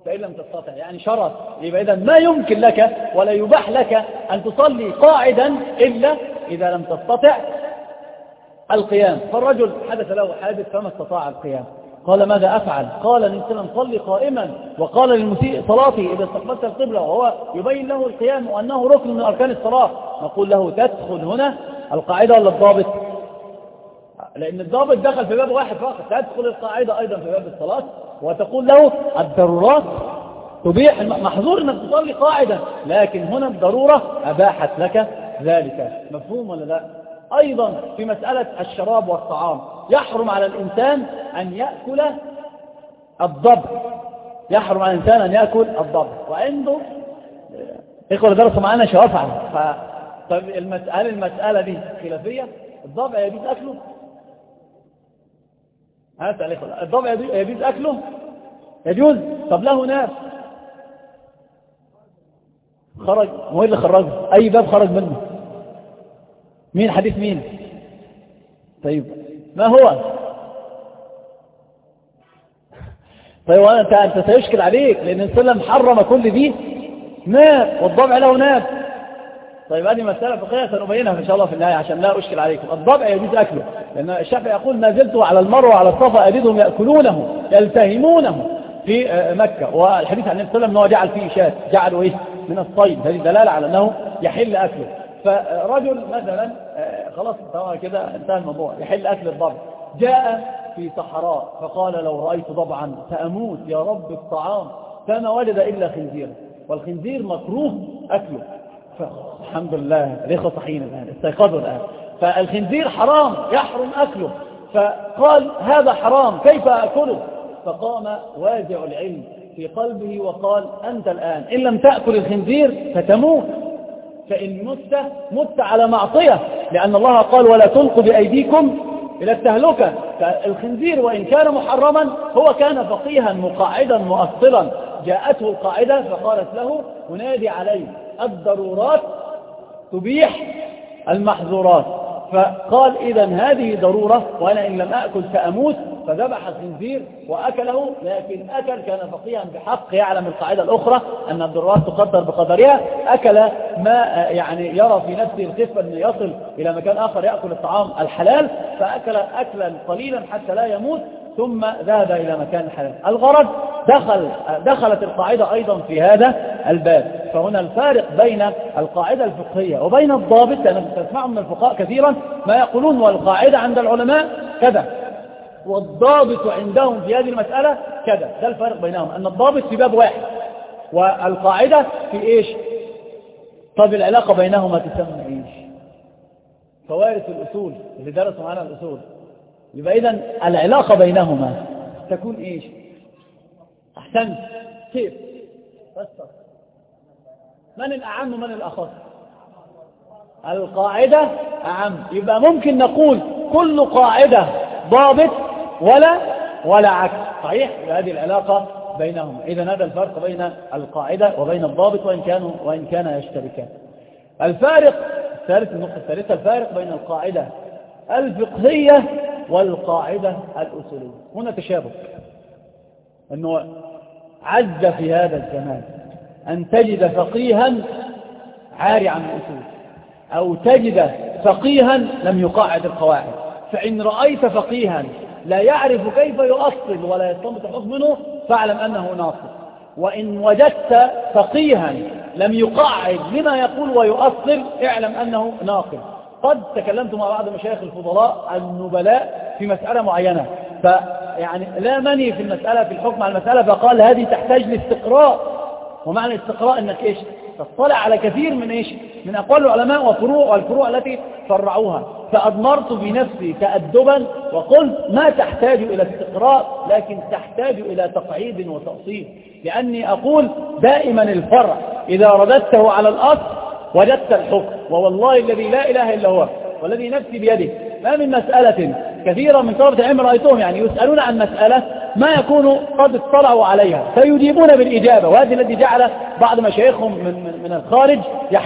فإن لم تستطع. يعني شرط. يبقى إذا ما يمكن لك ولا يباح لك أن تصلي قاعدا إلا إذا لم تستطع القيام. فالرجل حدث له حادث فما استطاع القيام. قال ماذا أفعل؟ قال الإنسان صلي قائما وقال للمسيء صلاتي إذا استقبلت القبلة وهو يبين له القيام وأنه ركن من أركان الصلاة. نقول له تدخل هنا القاعدة ولا الضابط؟ لأن الضابط دخل في باب واحد فقط تدخل القاعدة أيضا في باب الصلاة وتقول له الضرورات. تبيح محظور أنك تصلي قاعدة لكن هنا الضرورة أباحت لك ذلك. مفهوم ولا لا؟ أيضا في مسألة الشراب والطعام. يحرم على الإنسان أن يأكل الضب. يحرم على الإنسان أن يأكل الضب. وعنده إخوة درسوا معنا شوافع ف... طيب المسألة المسألة دي خلافية؟ الضبع يجوز أكله؟ هسأل إخوة الضبع يجوز أكله؟ يجوز. طب له ناس. خرج هو اللي خرجه. أي باب خرج منه؟ مين حديث مين؟ طيب ما هو؟ طيب انت أنت سيشكل عليك لأن السلم حرم كل دي ناب والضبع له ناب. طيب هذه مسألة فقهية سنبينها إن شاء الله في النهاية عشان لا أشكل عليكم. الضبع يجوز أكله لأن الشافعي يقول ما زلت على المروة وعلى الصفا أجدهم يأكلونه يلتهمونه في مكة. والحديث عن النبي صلى الله عليه وسلم أنه جعل فيه شاة جعله إيه؟ من الصيد. هذه دلالة على أنه يحل أكله. فرجل مثلا خلاص كده انتهى الموضوع يحل أكل الضبع. جاء في صحراء فقال لو رأيت ضبعا سأموت يا رب الطعام فما وجد إلا خنزيرا والخنزير مكروه أكله. فالحمد لله الإخوة صحيين الآن استيقظوا الآن. فالخنزير حرام يحرم أكله. فقال هذا حرام كيف أكله؟ فقام وازع العلم في قلبه وقال أنت الآن إن لم تأكل الخنزير فتموت. فإن مت مت على معصية لأن الله قال ولا تلقوا بأيديكم إلى التهلكة. فالخنزير وإن كان محرما هو كان فقيها مقاعدا مؤصلا. جاءته القاعدة فقالت له هنادي عليه الضرورات تبيح المحظورات. فقال إذا هذه ضرورة وأنا إن لم أكل سأموت فذبح الخنزير وأكله لكن أكل كان فقيها بحق يعلم القاعدة الأخرى أن الضرورات تقدر بقدرها أكل ما يعني يرى في نفسه الخفة أن يصل إلى مكان آخر يأكل الطعام الحلال فأكل أكلا قليلا حتى لا يموت ثم ذهب إلى مكان الحلال. الغرض دخل دخلت القاعدة أيضا في هذا الباب. فهنا الفارق بين القاعدة الفقهية وبين الضابط لأنك تسمع من الفقهاء كثيرا ما يقولون والقاعدة عند العلماء كذا. والضابط عندهم في هذه المسألة كذا. ده الفرق بينهم. أن الضابط في باب واحد. والقاعدة في إيش؟ طب العلاقة بينهما تسمى إيش؟ فوارث الأصول. اللي درسوا معنا الأصول. يبقى إذا العلاقة بينهما تكون إيش؟ أحسنت. كيف؟ فسر. من الأعم ومن الأخص؟ القاعدة أعم. يبقى ممكن نقول كل قاعدة ضابط ولا ولا عكس. صحيح؟ هذه العلاقة بينهم. إذا هذا الفرق بين القاعدة وبين الضابط وإن كانوا وإن كان يشتركان. الفارق الثالث النقطة الثالثة الفارق بين القاعدة الفقهية والقاعدة الأصولية. هنا تشابك. أنه عز في هذا الزمان أن تجد فقيها عاري عن الأصول أو تجد فقيها لم يقاعد القواعد. فإن رأيت فقيها لا يعرف كيف يؤصل ولا يستنبط الحكم منه فاعلم أنه ناصر. وإن وجدت فقيها لم يقاعد لما يقول ويؤصل اعلم أنه ناقل قد تكلمت مع بعض مشايخ الفضلاء النبلاء في مسألة معينة فيعني لا مني في المسألة في الحكم على المسألة فقال هذه تحتاج لاستقراء. ومعنى الاستقراء إنك إيش؟ تطلع على كثير من إيش؟ من أقوال العلماء وفروع والفروع التي فرعوها. فأضمرت بنفسي تأدبا وقلت ما تحتاج إلى استقراء لكن تحتاج إلى تقعيد وتأصيل. لأني أقول دائما الفرع إذا رددته على الأصل وجدت الحكم ووالله الذي لا إله إلا هو والذي نفسي بيده. ما من مسألة كثيرا من طلبة العلم رأيتهم يعني يسألون عن مسألة ما يكونوا قد اطلعوا عليها. فيجيبون بالإجابة وهذه الذي جعل بعض مشايخهم من, من, الخارج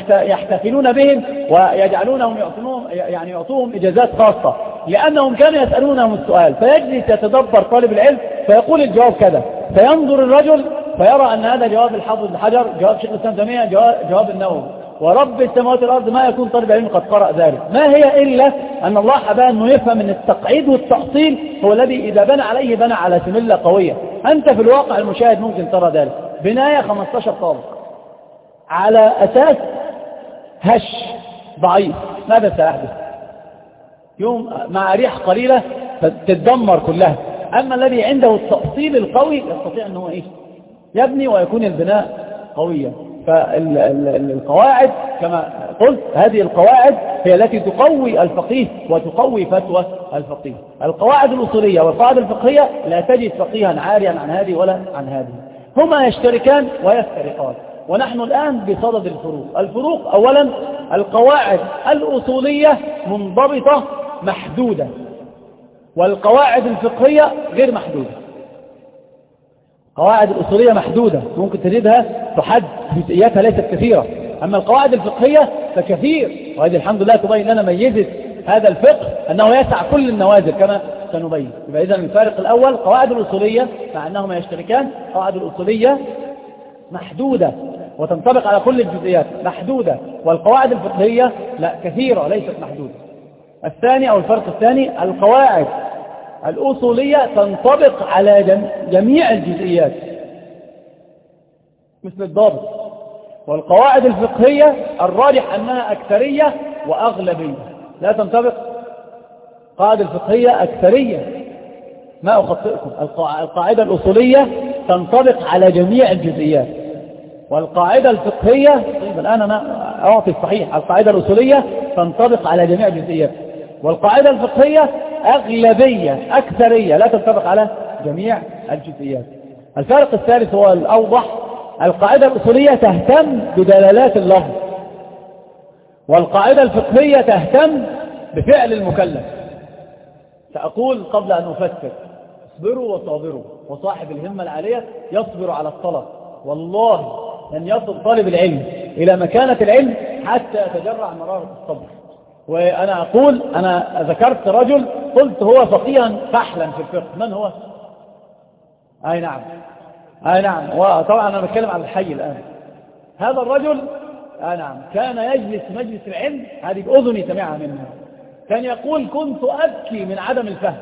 يحتفلون بهم ويجعلونهم يعطونهم يعني يعطوهم إجازات خاصة لأنهم كانوا يسألونهم السؤال. فيجلس يتدبر طالب العلم فيقول الجواب كذا. فينظر الرجل فيرى أن هذا جواب الحافظ الحجر جواب شيخ الإسلام تيمية جواب النووي. ورب السماوات والأرض ما يكون طالب علم قد قرأ ذلك. ما هي إلا أن الله حبا أنه يفهم أن التقعيد والتأصيل هو الذي إذا بنى عليه بنى على سملة قوية. أنت في الواقع المشاهد ممكن ترى ذلك. بناية 15 طابق على أساس هش ضعيف. ماذا سيحدث يوم مع ريح قليلة تتدمر كلها. أما الذي عنده التأصيل القوي يستطيع أنه إيه يبني ويكون البناء قويا. فالقواعد كما قلت هذه القواعد هي التي تقوي الفقيه وتقوي فتوى الفقيه. القواعد الأصولية والقواعد الفقهية لا تجد فقيها عاريا عن هذه ولا عن هذه. هما يشتركان ويفترقان. ونحن الآن بصدد الفروق. الفروق أولا القواعد الأصولية منضبطة محدودة والقواعد الفقهية غير محدودة. قواعد الأصولية محدودة ممكن تجدها تحد جزئياتها ليست كثيرة. أما القواعد الفقهية فكثير وهذه الحمد لله تبين لنا ميزة هذا الفقه أنه يسع كل النوازل كما سنبين. يبقى إذا الفارق الأول قواعد الأصولية مع أنهما يشتركان قواعد الأصولية محدودة وتنطبق على كل الجزئيات محدودة. والقواعد الفقهية لا كثيرة ليست محدودة. الثاني أو الفرق الثاني القواعد. الأصولية تنطبق على جميع الجزئيات مثل الضابط والقواعد الفقهية الراجح أنها أكثرية وأغلبية. لا تنطبق قاعدة الفقهية أكثرية. ما أخطئكم. القاعدة الأصولية تنطبق على جميع الجزئيات. والقاعدة الفقهية طيب الآن أنا أعطي الصحيح. القاعدة الأصولية تنطبق على جميع الجزئيات. والقاعدة الفقهية أغلبية أكثرية لا تنطبق على جميع الجزئيات. الفارق الثالث هو الأوضح. القاعدة الأصولية تهتم بدلالات اللفظ. والقاعدة الفقهية تهتم بفعل المكلف. سأقول قبل أن أفكر اصبروا وصابروا وصاحب الهمة العالية يصبر على الطلب. والله لن يصل طالب العلم إلى مكانة العلم حتى يتجرع مرارة الصبر. وأنا أقول أنا ذكرت رجل قلت هو فقيها فحلا في الفقه. من هو؟ أي نعم. أي نعم. وطبعا أنا بتكلم عن الحي الآن. هذا الرجل أي نعم كان يجلس مجلس العلم هذه بأذني سمعها منها. كان يقول كنت أبكي من عدم الفهم.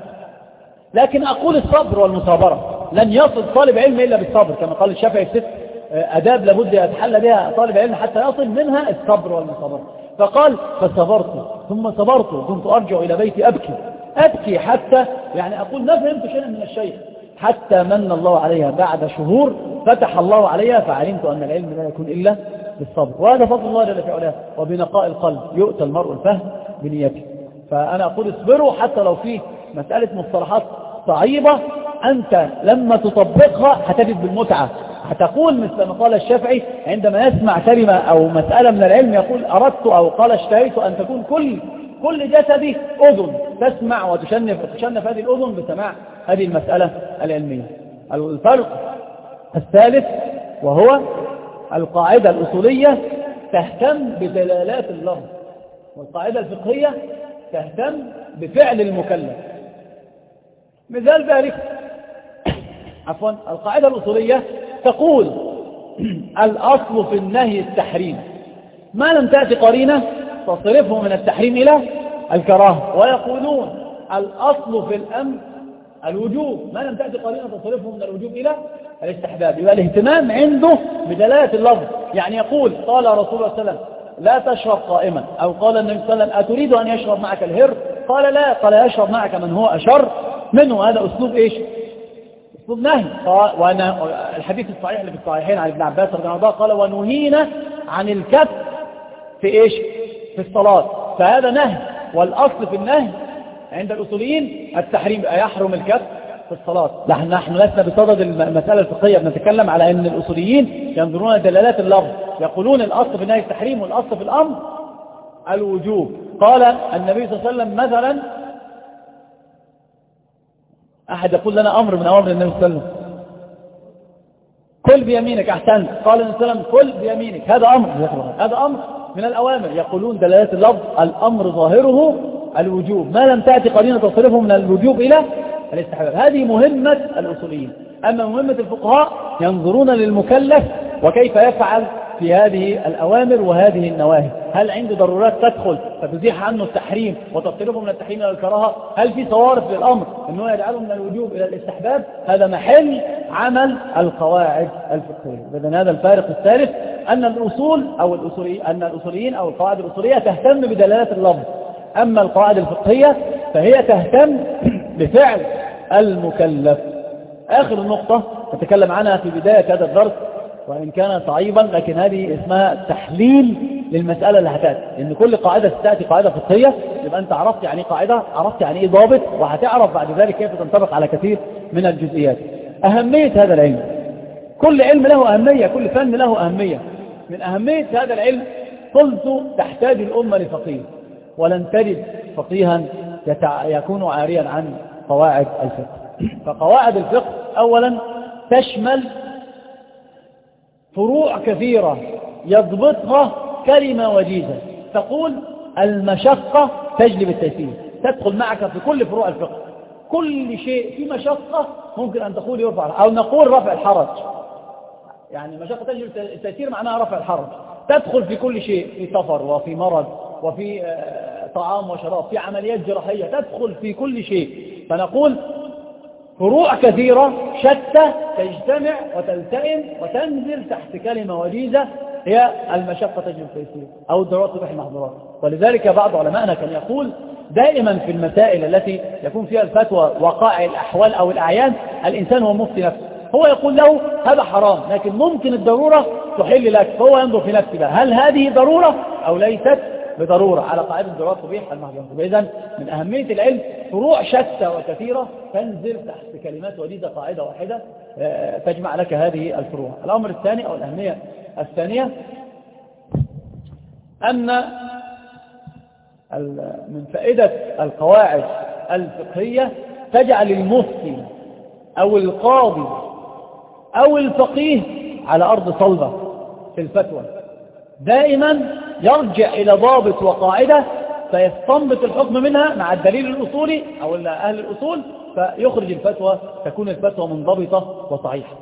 لكن أقول الصبر والمصابرة لن يصل طالب علم إلا بالصبر كما قال الشافعي في ست أداب لابد يتحلى بها طالب علم حتى يصل منها الصبر والمصابرة فقال فصبرت ثم صبرت كنت أرجع إلى بيتي أبكي. أبكي حتى يعني أقول ما فهمت شيئا من الشيخ حتى من الله عليها بعد شهور فتح الله عليها فعلمت أن العلم لا يكون إلا بالصبر. وهذا فضل الله جل في علاه وبنقاء القلب. يؤتى المرء الفهم بنيته. فأنا أقول اصبروا حتى لو في مسألة مصطلحات صعيبة أنت لما تطبقها هتجد بالمتعة. هتقول مثل ما قال الشافعي عندما يسمع كلمة أو مسألة من العلم يقول أردت أو قال اشتهيت أن تكون كل كل جسدي أذن تسمع وتشنف, وتشنف هذه الأذن بسماع هذه المسألة العلمية. الفرق الثالث وهو القاعدة الأصولية تهتم بدلالات اللفظ والقاعدة الفقهية تهتم بفعل المكلف. مثال ذلك عفوا القاعدة الأصولية تقول الأصل في النهي التحريم. ما لم تأتي قرينة تصرفه من التحريم إلى الكراهة. ويقولون الأصل في الأمر الوجوب. ما لم تأتي قرينة تصرفه من الوجوب إلى الاستحباب. يبقى الاهتمام عنده بدلالة اللفظ. يعني يقول قال رسول الله صلى الله عليه وسلم لا تشرب قائما. أو قال النبي صلى الله عليه وسلم أتريد أن يشرب معك الهر؟ قال لا. قال يشرب معك من هو أشر منه. هذا أسلوب إيش؟ أسلوب نهي. وأنا الحديث الصحيح اللي في الصحيحين عن ابن عباس رضي الله عنه قال ونهينا عن الكف في إيش؟ في الصلاة. فهذا نهي. والأصل في النهي عند الأصوليين التحريم يحرم الكف في الصلاة. نحن لسنا بصدد المسألة الفقهية. بنتكلم على أن الأصوليين ينظرون دلالات اللفظ. يقولون الأصل في النهي التحريم والأصل في الأمر الوجوب. قال النبي صلى الله عليه وسلم مثلا أحد يقول لنا أمر من أوامر النبي صلى الله عليه وسلم. كل بيمينك أحسنت. قال النبي صلى الله عليه وسلم كل بيمينك. هذا أمر. هذا أمر من الأوامر. يقولون دلالات اللفظ الأمر ظاهره الوجوب. ما لم تأتي قرينة تصرفه من الوجوب إلى الاستحباب. هذه مهمة الأصوليين. أما مهمة الفقهاء ينظرون للمكلف وكيف يفعل في هذه الأوامر وهذه النواهي. هل عنده ضرورات تدخل فتزيح عنه التحريم وتصرفه من التحريم إلى الكراهة؟ هل في صوارف للأمر أنه يجعله من الوجوب إلى الاستحباب؟ هذا محل عمل القواعد الفقهية. إذن هذا الفارق الثالث أن الأصول أو الأصولي أن الأصوليين أو القواعد الأصولية تهتم بدلالات اللفظ. أما القواعد الفقهية فهي تهتم بفعل المكلف. آخر النقطة نتكلم عنها في بداية هذا الدرس وإن كان صعيبا لكن هذه اسمها تحليل للمسألة اللي هتأتي. إن كل قاعدة ستأتي قاعدة فقهية يبقى أنت عرفت يعني قاعدة عرفت يعني إيه ضابط وهتعرف بعد ذلك كيف تنطبق على كثير من الجزئيات. أهمية هذا العلم. كل علم له أهمية كل فن له أهمية. من أهمية هذا العلم قلت تحتاج الأمة لفقيه. ولن تجد فقيها يكون عاريا عن قواعد الفقه. فقواعد الفقه أولا تشمل فروع كثيرة يضبطها كلمة وجيزة. تقول المشقة تجلب التيسير. تدخل معك في كل فروع الفقه. كل شيء في مشقة ممكن أن تقول يرفع أو نقول رفع الحرج. يعني مشقة تجلب التيسير معناها رفع الحرج. تدخل في كل شيء في سفر وفي مرض وفي آه، طعام وشراب في عمليات جراحية. تدخل في كل شيء. فنقول فروع كثيرة شتى تجتمع وتلتئم وتنزل تحت كلمة وجيزة هي المشقة تجلب التيسير أو الضرورات تبيح المحظورات. ولذلك بعض علمائنا كان يقول دائما في المسائل التي يكون فيها الفتوى وقائع الأحوال أو الأعيان الإنسان هو مفتي نفسه. هو يقول له هذا حرام لكن ممكن الضرورة تحل لك فهو ينظر في نفسه بقى. هل هذه ضرورة أو ليست بضرورة؟ على قاعدة الضرورات تبيح المحظورات إذا من أهمية العلم فروع شتى وكثيرة تنزل تحت كلمات وليدة قاعدة واحدة آه، تجمع لك هذه الفروع. الأمر الثاني أو الأهمية الثانية أن من فائدة القواعد الفقهية تجعل المفتي أو القاضي أو الفقيه على أرض صلبة في الفتوى. دائما يرجع إلى ضابط وقاعدة فيستنبط الحكم منها مع الدليل الأصولي أو أهل الأصول فيخرج الفتوى تكون الفتوى منضبطة وصحيحة.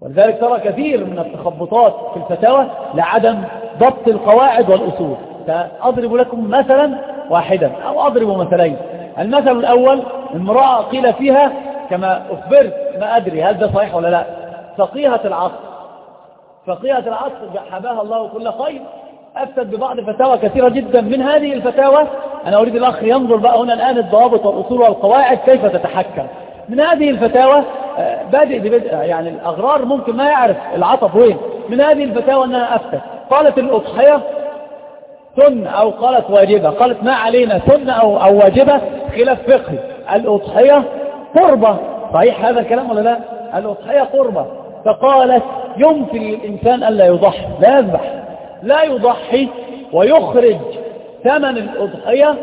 ولذلك ترى كثير من التخبطات في الفتاوى لعدم ضبط القواعد والأصول. سأضرب لكم مثلا واحدا أو أضرب مثلين. المثل الأول امرأة قيل فيها كما أخبرت ما أدري هل ده صحيح ولا لا. فقيهة العصر. فقيهة العصر حباها الله كل خير. أفتت ببعض فتاوى كثيرة جدا من هذه الفتاوى. أنا أريد الأخ ينظر بقى هنا الآن الضوابط والأصول والقواعد كيف تتحكم. من هذه الفتاوى آه، بادئ ببدء يعني الأغرار ممكن ما يعرف العطف وين. من هذه الفتاوى أنها أفتت. قالت الأضحية سنة أو قالت واجبة. قالت ما علينا سنة أو, أو واجبة خلاف فقهي. الأضحية قربة. صحيح هذا الكلام ولا لا؟ الأضحية قربة. فقالت يمكن للإنسان ألا يضحي. لا يذبح. لا يضحي ويخرج ثمن الأضحية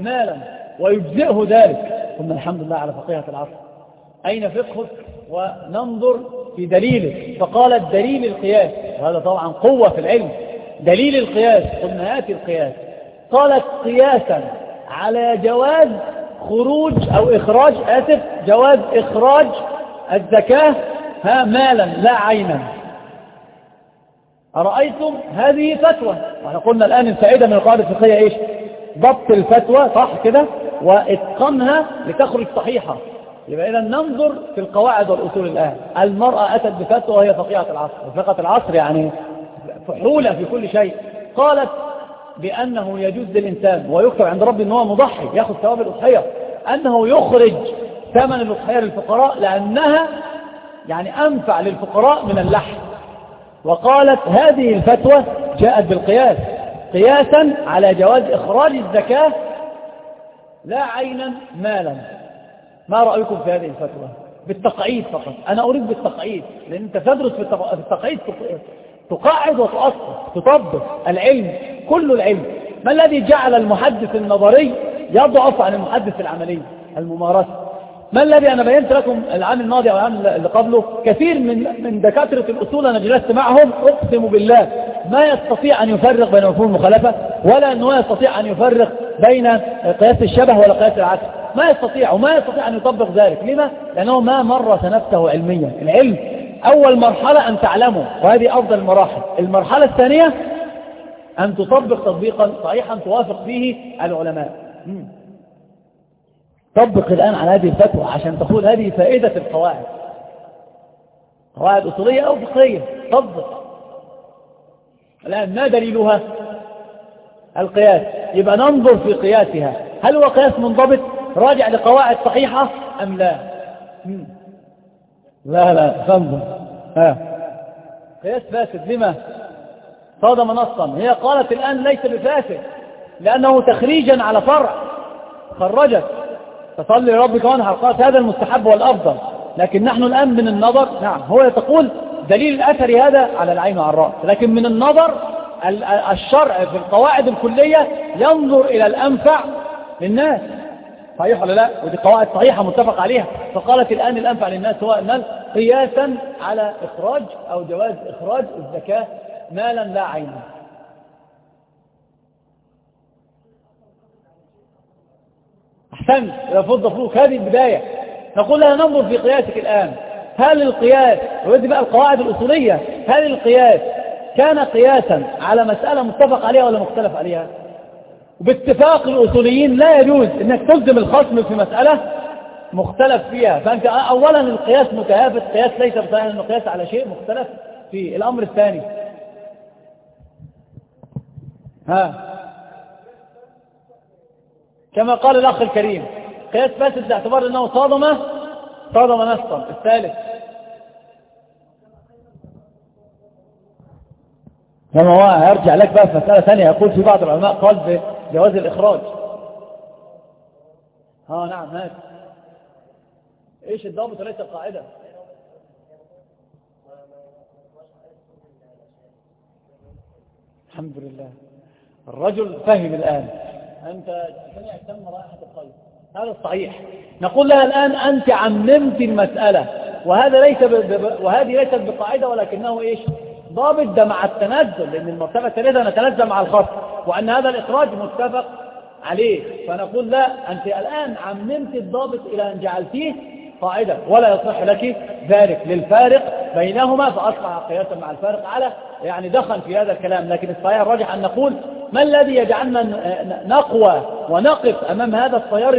مالا ويجزئه ذلك. قلنا الحمد لله على فقيهة العصر. أين فقهك وننظر في دليلك؟ فقالت دليل القياس وهذا طبعا قوة في العلم. دليل القياس قلنا هاتي القياس. قالت قياسا على جواز خروج أو إخراج آسف جواز إخراج الزكاة ها مالا لا عينا. أرأيتم هذه فتوى؟ وإحنا قلنا الآن الفائدة من القاعدة الفقهية إيش؟ ضبط الفتوى صح كده؟ وإتقانها لتخرج صحيحة. يبقى إذا ننظر في القواعد والأصول الآن. المرأة أتت بفتوى وهي فقيهة العصر. فقهة العصر يعني فحولة في كل شيء. قالت بأنه يجوز للإنسان ويكتب عند ربي أنه مضحي يأخذ ثواب الأضحية. أنه يخرج ثمن الأضحية للفقراء لأنها يعني أنفع للفقراء من اللحم. وقالت هذه الفتوى جاءت بالقياس قياسا على جواز إخراج الزكاة لا عينا مالا. ما رأيكم في هذه الفتوى؟ بالتقعيد فقط. أنا أريد بالتقعيد لأن أنت تدرس في التقعيد تقعد وتؤصل تطبق العلم كل العلم. ما الذي جعل المحدث النظري يضعف عن المحدث العملي؟ الممارسة. ما الذي أنا بينت لكم العام الماضي أو العام اللي قبله؟ كثير من من دكاترة الأصول أنا جلست معهم أقسم بالله ما يستطيع أن يفرق بين مفهوم المخالفة ولا أنه يستطيع أن يفرق بين قياس الشبه ولا قياس العكس. ما يستطيع وما يستطيع أن يطبق ذلك. لما؟ لأنه ما مرس نفسه علميا. العلم أول مرحلة أن تعلمه وهذه أفضل المراحل. المرحلة الثانية أن تطبق تطبيقا صحيحا توافق فيه العلماء. طبق الآن على هذه الفتوى عشان تقول هذه فائدة القواعد. قواعد أصولية أو فقهية. طبق الآن ما دليلها؟ القياس. يبقى ننظر في قياسها. هل هو قياس منضبط؟ راجع لقواعد صحيحة أم لا؟ لا لا فانظر ها. قياس فاسد. لما؟ صادم نصا. هي قالت الآن ليس بفاسد لأنه تخريجا على فرع. خرجت. تصلي لربك وانحر قالت هذا المستحب والأفضل. لكن نحن الآن من النظر نعم هو تقول دليل الأثر هذا على العين وعلى الرأس. لكن من النظر الشرع في القواعد الكلية ينظر إلى الأنفع للناس. صحيح ولا لا؟ ودي قواعد صحيحة متفق عليها. فقالت الآن الأنفع للناس هو المال قياسا على إخراج أو جواز إخراج الزكاة مالا لا عينا. أحسنت يفض فروك هذه البداية. نقول لها ننظر في قياسك الآن. هل القياس ودي بقى القواعد الأصولية هل القياس كان قياسا على مسألة متفق عليها ولا مختلف عليها؟ باتفاق الأصوليين لا يجوز أنك تلزم الخصم في مسألة مختلف فيها. فأنت أولا القياس متهافت قياس ليس بصحيح أنه قياس على شيء مختلف في الأمر الثاني. ها؟ كما قال الأخ الكريم قياس فاسد باعتبار أنه صادم صادم نصا الثالث. كما هو هيرجع لك بقى في مسألة ثانية يقول في بعض العلماء قال بجواز الإخراج. ها نعم هات إيش الضابط وليس القاعدة؟ الحمد لله. الرجل فهم الآن. أنت سمعت تم رائحة الخير. هذا الصحيح نقول لها الآن أنت عممت المسألة وهذا ليس. وهذه ليست بقاعدة ولكنه إيش؟ ضابط ده مع التنزل لأن المرتبة الثالثة نتنزل مع الخط وأن هذا الإخراج متفق عليه. فنقول لا أنت الآن عممت الضابط إلى أن جعلتيه قاعدة ولا يصح لك ذلك للفارق بينهما فأصبح قياسا مع الفارق على يعني دخل في هذا الكلام. لكن الصحيح الراجح أن نقول ما الذي يجعلنا نقوى ونقف أمام هذا التيار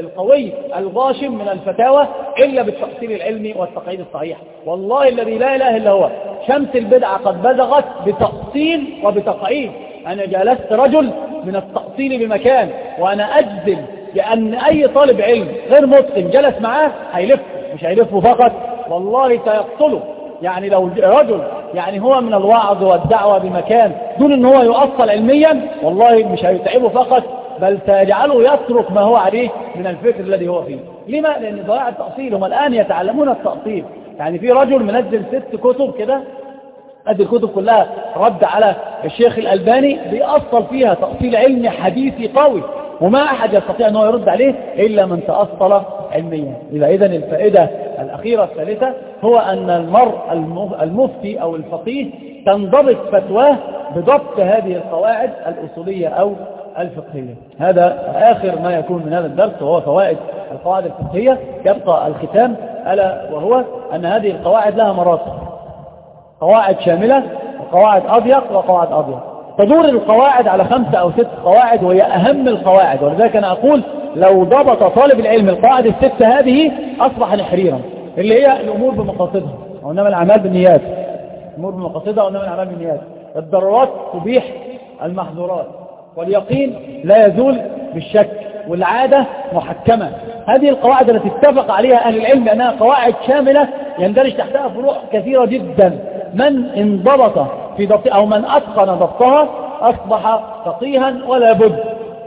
القوي الغاشم من الفتاوى إلا بالتأصيل العلمي والتقعيد الصحيح. والله الذي لا إله إلا هو شمس البدعة قد بزغت بتأصيل وبتقعيد. أنا جلست رجل من التأصيل بمكان وأنا أجزم بأن أي طالب علم غير متقن جلس معاه هيلف مش هيلفه فقط. والله سيقتله. يعني لو رجل يعني هو من الوعظ والدعوة بمكان دون إن هو يؤصل علميا والله مش هيتعبه فقط بل سيجعله يترك ما هو عليه من الفكر الذي هو فيه. لما؟ لأن ضياع التأصيل هم الآن يتعلمون التأصيل. يعني في رجل منزل ست كتب كده هذه الكتب كلها رد على الشيخ الألباني بيأصل فيها تأصيل علمي حديثي قوي. وما أحد يستطيع أنه يرد عليه إلا من تأصل علميا. إذا إذن الفائدة الأخيرة الثالثة هو أن المرء المفتي أو الفقيه تنضبط فتواه بضبط هذه القواعد الأصولية أو الفقهية. هذا آخر ما يكون من هذا الدرس وهو فوائد القواعد الفقهية. يبقى الختام ألا وهو أن هذه القواعد لها مراتب. قواعد شاملة وقواعد أضيق وقواعد أضيق. تدور القواعد على خمسة أو ست قواعد وهي أهم القواعد ولذلك أنا أقول لو ضبط طالب العلم القواعد الستة هذه أصبح نحريرا اللي هي الأمور بمقاصدها وإنما الأعمال بالنيات. الأمور بمقاصدها وإنما الأعمال بالنيات. الضرورات تبيح المحظورات واليقين لا يزول بالشك والعادة محكمة. هذه القواعد التي اتفق عليها أهل العلم أنها قواعد شاملة يندرج تحتها فروع كثيرة جدا. من انضبط في ضبط أو من أتقن ضبطها أصبح فقيها ولا بد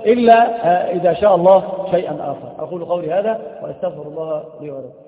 إلا إذا شاء الله شيئا آخر. أقول قولي هذا وأستغفر الله لي ولكم.